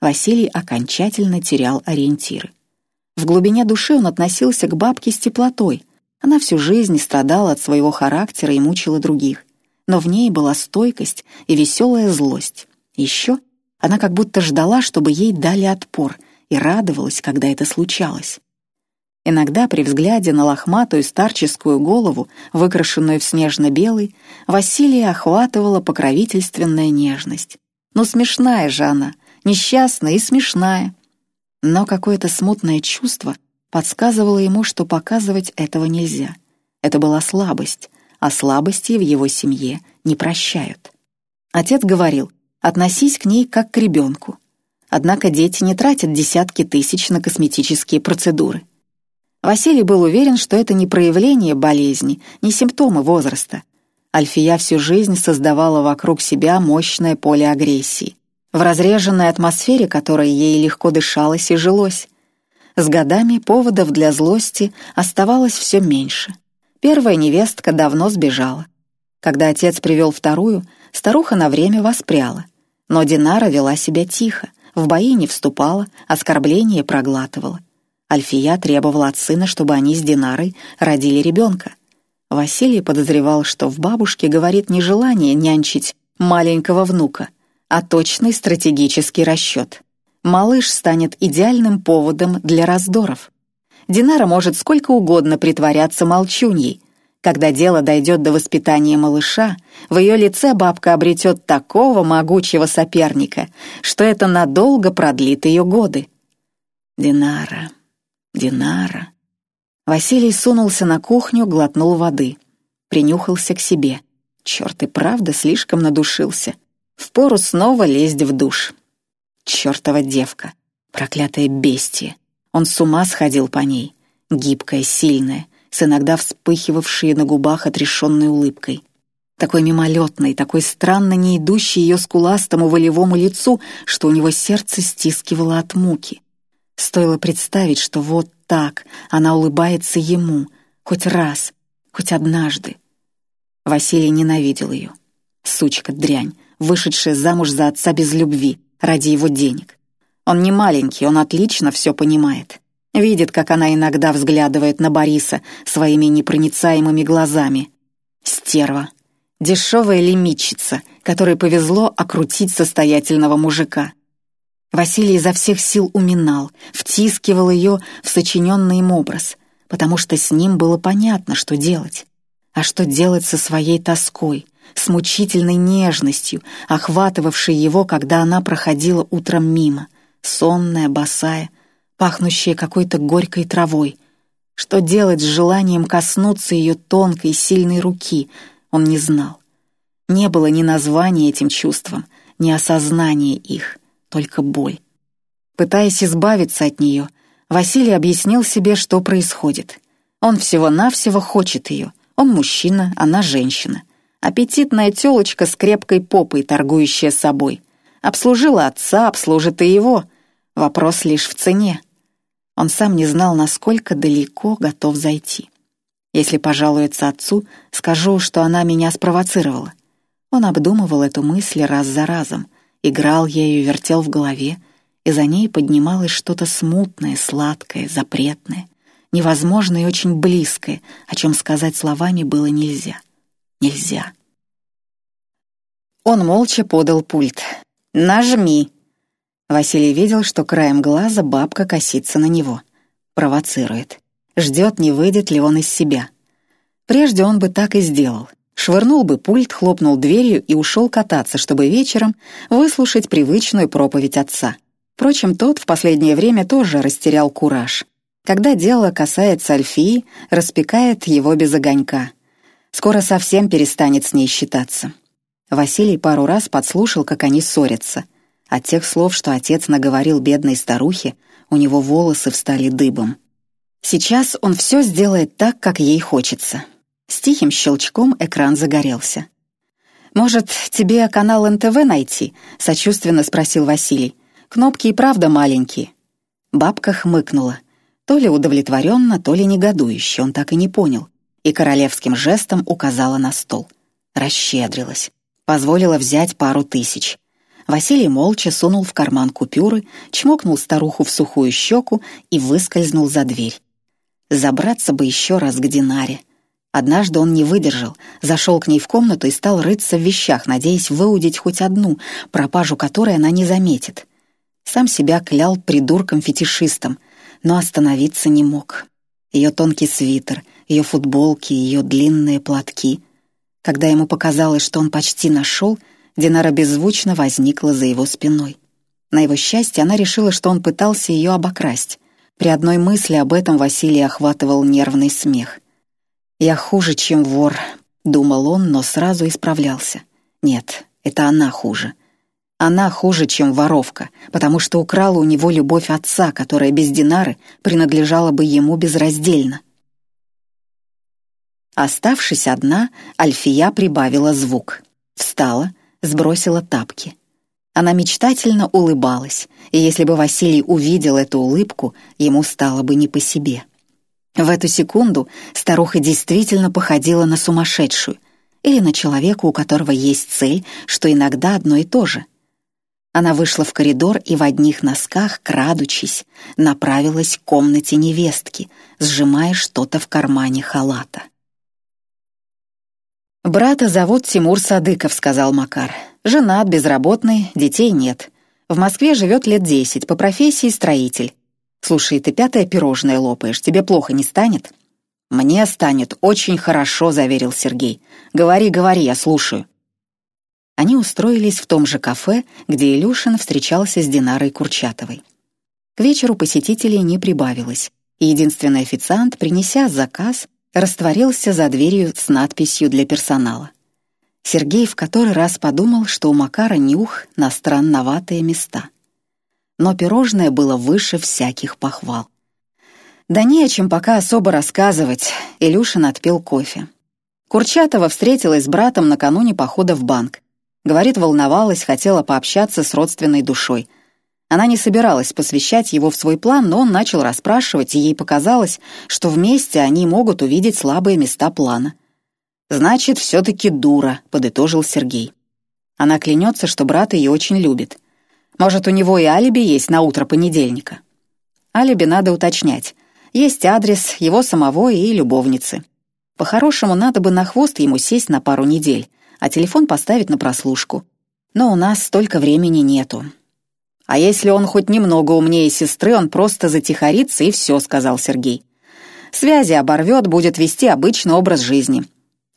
Василий окончательно терял ориентиры. В глубине души он относился к бабке с теплотой. Она всю жизнь страдала от своего характера и мучила других. Но в ней была стойкость и веселая злость. Еще она как будто ждала, чтобы ей дали отпор, и радовалась, когда это случалось. Иногда при взгляде на лохматую старческую голову, выкрашенную в снежно-белый, Василия охватывала покровительственная нежность. Ну, смешная же она, несчастная и смешная. Но какое-то смутное чувство подсказывало ему, что показывать этого нельзя. Это была слабость, а слабости в его семье не прощают. Отец говорил, относись к ней как к ребенку. Однако дети не тратят десятки тысяч на косметические процедуры. Василий был уверен, что это не проявление болезни, не симптомы возраста. Альфия всю жизнь создавала вокруг себя мощное поле агрессии, в разреженной атмосфере которой ей легко дышалось и жилось. С годами поводов для злости оставалось все меньше. Первая невестка давно сбежала. Когда отец привел вторую, старуха на время воспряла. Но Динара вела себя тихо, в бои не вступала, оскорбления проглатывала. Альфия требовала от сына, чтобы они с Динарой родили ребенка. Василий подозревал, что в бабушке говорит не желание нянчить маленького внука, а точный стратегический расчет. Малыш станет идеальным поводом для раздоров. Динара может сколько угодно притворяться молчуньей. Когда дело дойдет до воспитания малыша, в ее лице бабка обретет такого могучего соперника, что это надолго продлит ее годы. Динара, Динара. Василий сунулся на кухню, глотнул воды. Принюхался к себе. Черт и правда слишком надушился. Впору снова лезть в душ. Чертова девка. Проклятое бестие. Он с ума сходил по ней. Гибкая, сильная, с иногда вспыхивавшей на губах отрешенной улыбкой. Такой мимолетной, такой странно не идущей ее скуластому волевому лицу, что у него сердце стискивало от муки. Стоило представить, что вот так она улыбается ему, хоть раз, хоть однажды. Василий ненавидел ее. Сучка дрянь, вышедшая замуж за отца без любви, ради его денег. Он не маленький, он отлично все понимает. Видит, как она иногда взглядывает на Бориса своими непроницаемыми глазами. Стерва. Дешевая лимитчица, которой повезло окрутить состоятельного мужика. Василий изо всех сил уминал, втискивал ее в сочиненный им образ, потому что с ним было понятно, что делать. А что делать со своей тоской, с мучительной нежностью, охватывавшей его, когда она проходила утром мимо, сонная, босая, пахнущая какой-то горькой травой. Что делать с желанием коснуться ее тонкой, сильной руки, он не знал. Не было ни названия этим чувствам, ни осознания их — только боль. Пытаясь избавиться от нее, Василий объяснил себе, что происходит. Он всего-навсего хочет ее. Он мужчина, она женщина. Аппетитная тёлочка с крепкой попой, торгующая собой. Обслужила отца, обслужит и его. Вопрос лишь в цене. Он сам не знал, насколько далеко готов зайти. Если пожалуется отцу, скажу, что она меня спровоцировала. Он обдумывал эту мысль раз за разом — играл ею, вертел в голове, и за ней поднималось что-то смутное, сладкое, запретное, невозможное и очень близкое, о чем сказать словами было нельзя. Нельзя. Он молча подал пульт. «Нажми!» Василий видел, что краем глаза бабка косится на него. Провоцирует. Ждет, не выйдет ли он из себя. Прежде он бы так и сделал швырнул бы пульт, хлопнул дверью и ушел кататься, чтобы вечером выслушать привычную проповедь отца. Впрочем, тот в последнее время тоже растерял кураж. Когда дело касается Альфии, распекает его без огонька. Скоро совсем перестанет с ней считаться. Василий пару раз подслушал, как они ссорятся. От тех слов, что отец наговорил бедной старухе, у него волосы встали дыбом. Сейчас он все сделает так, как ей хочется. С тихим щелчком экран загорелся. «Может, тебе канал НТВ найти?» — сочувственно спросил Василий. «Кнопки и правда маленькие». Бабка хмыкнула. То ли удовлетворенно, то ли негодующе, он так и не понял. И королевским жестом указала на стол. Расщедрилась. Позволила взять пару тысяч. Василий молча сунул в карман купюры, чмокнул старуху в сухую щеку и выскользнул за дверь. Забраться бы еще раз к Динаре. Однажды он не выдержал, зашел к ней в комнату и стал рыться в вещах, надеясь выудить хоть одну, пропажу которой она не заметит. Сам себя клял придурком-фетишистом, но остановиться не мог. Ее тонкий свитер, ее футболки, ее длинные платки. Когда ему показалось, что он почти нашел, Динара беззвучно возникла за его спиной. На его счастье она решила, что он пытался ее обокрасть. При одной мысли об этом Василий охватывал нервный смех — «Я хуже, чем вор», — думал он, но сразу исправлялся. «Нет, это она хуже. Она хуже, чем воровка, потому что украла у него любовь отца, которая без Динары принадлежала бы ему безраздельно». Оставшись одна, Альфия прибавила звук. Встала, сбросила тапки. Она мечтательно улыбалась, и если бы Василий увидел эту улыбку, ему стало бы не по себе. В эту секунду старуха действительно походила на сумасшедшую или на человека, у которого есть цель, что иногда одно и то же. Она вышла в коридор и в одних носках, крадучись, направилась к комнате невестки, сжимая что-то в кармане халата. «Брата зовут Тимур Садыков», — сказал Макар. «Женат, безработный, детей нет. В Москве живет лет десять, по профессии строитель. Слушай, ты пятое пирожное лопаешь, тебе плохо не станет?» «Мне станет очень хорошо», — заверил Сергей. «Говори, говори, я слушаю». Они устроились в том же кафе, где Илюшин встречался с Динарой Курчатовой. К вечеру посетителей не прибавилось, и единственный официант, принеся заказ, растворился за дверью с надписью для персонала. Сергей в который раз подумал, что у Макара нюх на странноватые места. Но пирожное было выше всяких похвал. Да не о чем пока особо рассказывать, Илюшин отпил кофе. Курчатова встретилась с братом накануне похода в банк. Говорит, волновалась, хотела пообщаться с родственной душой. Она не собиралась посвящать его в свой план, но он начал расспрашивать, и ей показалось, что вместе они могут увидеть слабые места плана. «Значит, все-таки дура», — подытожил Сергей. Она клянется, что брат ее очень любит. Может, у него и алиби есть на утро понедельника. Алиби надо уточнять. Есть адрес его самого и любовницы. По-хорошему, надо бы на хвост ему сесть на пару недель, а телефон поставить на прослушку. Но у нас столько времени нету. А если он хоть немного умнее сестры, он просто затихарится и все, сказал Сергей. Связи оборвет, будет вести обычный образ жизни.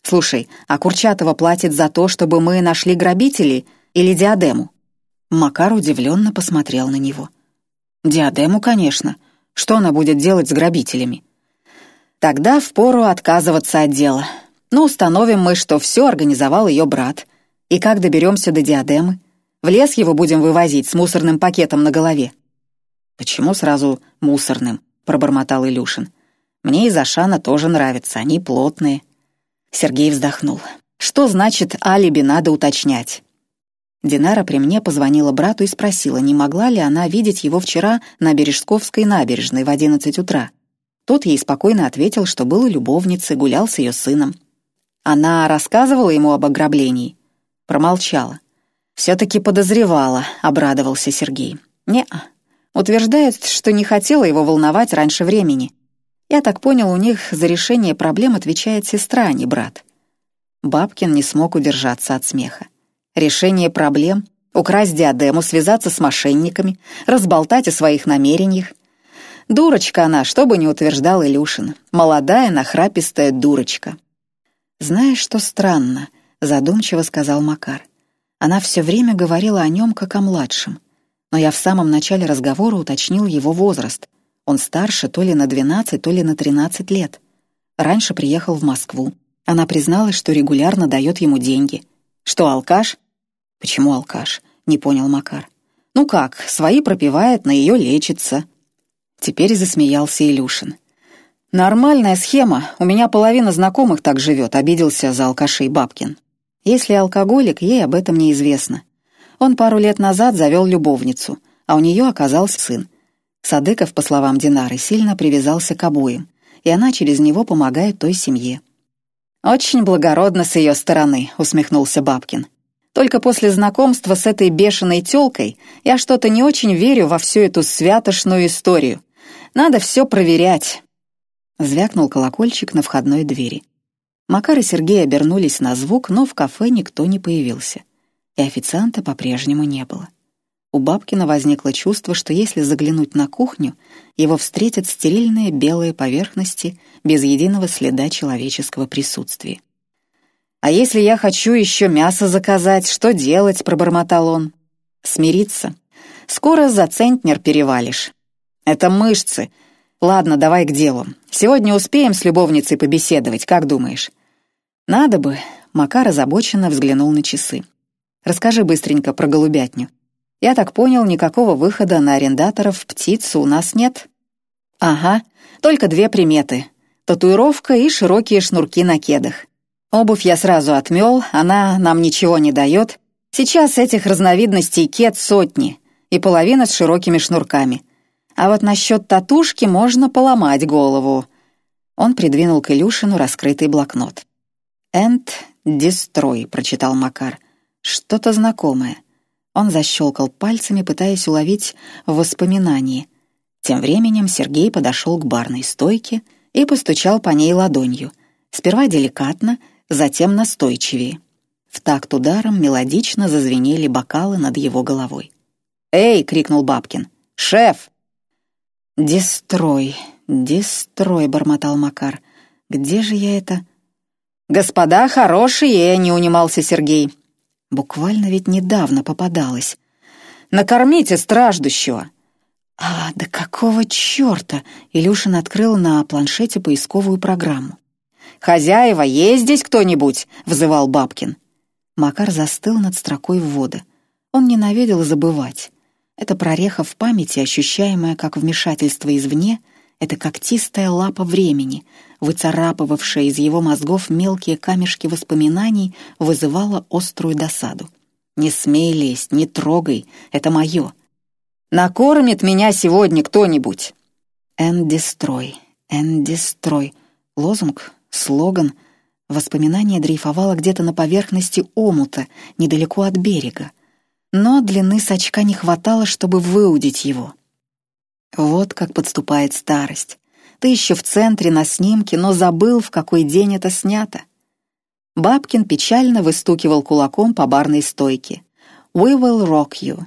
Слушай, а Курчатова платит за то, чтобы мы нашли грабителей или диадему? Макар удивленно посмотрел на него. Диадему, конечно. Что она будет делать с грабителями? Тогда впору отказываться от дела. Но установим мы, что все организовал ее брат. И как доберемся до диадемы? В лес его будем вывозить с мусорным пакетом на голове. «Почему сразу мусорным?» — пробормотал Илюшин. «Мне из Ашана тоже нравятся, они плотные». Сергей вздохнул. «Что значит алиби надо уточнять?» Динара при мне позвонила брату и спросила, не могла ли она видеть его вчера на Бережковской набережной в одиннадцать утра. Тот ей спокойно ответил, что был у любовницы, гулял с ее сыном. Она рассказывала ему об ограблении? Промолчала. «Все-таки подозревала», — обрадовался Сергей. «Не-а. Утверждает, что не хотела его волновать раньше времени. Я так понял, у них за решение проблем отвечает сестра, а не брат». Бабкин не смог удержаться от смеха. Решение проблем, украсть диадему, связаться с мошенниками, разболтать о своих намерениях. Дурочка она, что бы ни утверждал Илюшин. Молодая, нахрапистая дурочка. «Знаешь, что странно?» — задумчиво сказал Макар. Она все время говорила о нем как о младшем. Но я в самом начале разговора уточнил его возраст. Он старше то ли на 12, то ли на 13 лет. Раньше приехал в Москву. Она призналась, что регулярно дает ему деньги. «Что, алкаш?» «Почему алкаш?» — не понял Макар. «Ну как, свои пропивает, на ее лечится». Теперь засмеялся Илюшин. «Нормальная схема. У меня половина знакомых так живет», — обиделся за алкашей Бабкин. Если алкоголик, ей об этом неизвестно. Он пару лет назад завел любовницу, а у нее оказался сын. Садыков, по словам Динары, сильно привязался к обоим, и она через него помогает той семье. «Очень благородно с ее стороны», — усмехнулся Бабкин. «Только после знакомства с этой бешеной тёлкой я что-то не очень верю во всю эту святошную историю. Надо все проверять». Звякнул колокольчик на входной двери. Макар и Сергей обернулись на звук, но в кафе никто не появился. И официанта по-прежнему не было. У Бабкина возникло чувство, что если заглянуть на кухню, его встретят стерильные белые поверхности без единого следа человеческого присутствия. «А если я хочу еще мясо заказать, что делать?» — пробормотал он. «Смириться. Скоро за центнер перевалишь. Это мышцы, Ладно, давай к делу. Сегодня успеем с любовницей побеседовать, как думаешь? Надо бы. Макар озабоченно взглянул на часы. Расскажи быстренько про голубятню. Я так понял, никакого выхода на арендаторов птицу у нас нет? Ага, только две приметы. Татуировка и широкие шнурки на кедах. Обувь я сразу отмел, она нам ничего не дает. Сейчас этих разновидностей кед сотни, и половина с широкими шнурками — а вот насчет татушки можно поломать голову. Он придвинул к Илюшину раскрытый блокнот. «Энд Дестрой», — прочитал Макар. «Что-то знакомое. Он защелкал пальцами, пытаясь уловить воспоминания. Тем временем Сергей подошел к барной стойке и постучал по ней ладонью. Сперва деликатно, затем настойчивее. В такт ударом мелодично зазвенели бокалы над его головой. «Эй!» — крикнул Бабкин. «Шеф!» «Дестрой, дестрой!» — бормотал Макар. «Где же я это?» «Господа хорошие!» — не унимался Сергей. Буквально ведь недавно попадалась. «Накормите страждущего!» «А, да какого черта?» — Илюшин открыл на планшете поисковую программу. «Хозяева, есть здесь кто-нибудь?» — взывал Бабкин. Макар застыл над строкой ввода. Он ненавидел забывать. Это прореха в памяти, ощущаемая как вмешательство извне, это когтистая лапа времени, выцарапывавшая из его мозгов мелкие камешки воспоминаний, вызывала острую досаду. «Не смей лезть, не трогай, это мое. Накормит меня сегодня кто-нибудь!» «Эн дестрой, эн дестрой» — лозунг, слоган. Воспоминание дрейфовало где-то на поверхности омута, недалеко от берега. Но длины сачка не хватало, чтобы выудить его. Вот как подступает старость. Ты еще в центре на снимке, но забыл, в какой день это снято. Бабкин печально выстукивал кулаком по барной стойке. «We will rock you».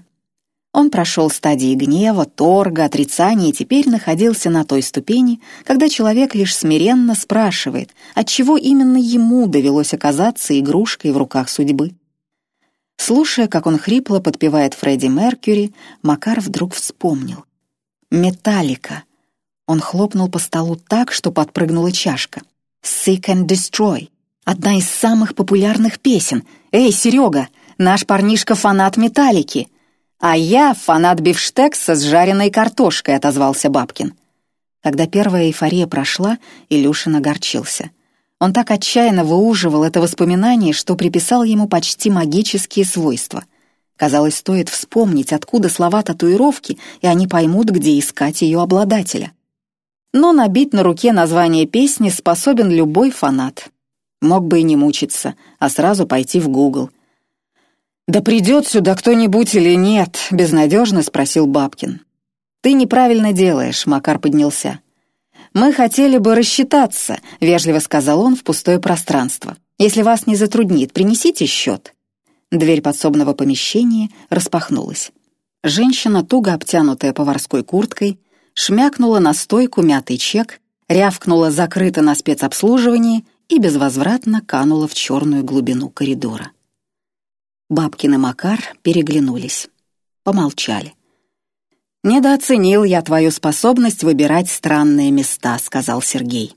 Он прошел стадии гнева, торга, отрицания и теперь находился на той ступени, когда человек лишь смиренно спрашивает, отчего именно ему довелось оказаться игрушкой в руках судьбы. Слушая, как он хрипло подпевает Фредди Меркьюри, Макар вдруг вспомнил. «Металлика». Он хлопнул по столу так, что подпрыгнула чашка. «Seek and Destroy» — одна из самых популярных песен. «Эй, Серега, наш парнишка фанат «Металлики». «А я фанат бифштекса с жареной картошкой», — отозвался Бабкин. Когда первая эйфория прошла, Илюшин огорчился — он так отчаянно выуживал это воспоминание, что приписал ему почти магические свойства. Казалось, стоит вспомнить, откуда слова татуировки, и они поймут, где искать ее обладателя. Но набить на руке название песни способен любой фанат. Мог бы и не мучиться, а сразу пойти в Гугл. «Да придет сюда кто-нибудь или нет?» — безнадежно спросил Бабкин. «Ты неправильно делаешь», — Макар поднялся. «Мы хотели бы рассчитаться», — вежливо сказал он в пустое пространство. «Если вас не затруднит, принесите счет». Дверь подсобного помещения распахнулась. Женщина, туго обтянутая поварской курткой, шмякнула на стойку мятый чек, рявкнула закрыто на спецобслуживании и безвозвратно канула в черную глубину коридора. Бабкин и Макар переглянулись. Помолчали. «Недооценил я твою способность выбирать странные места», — сказал Сергей.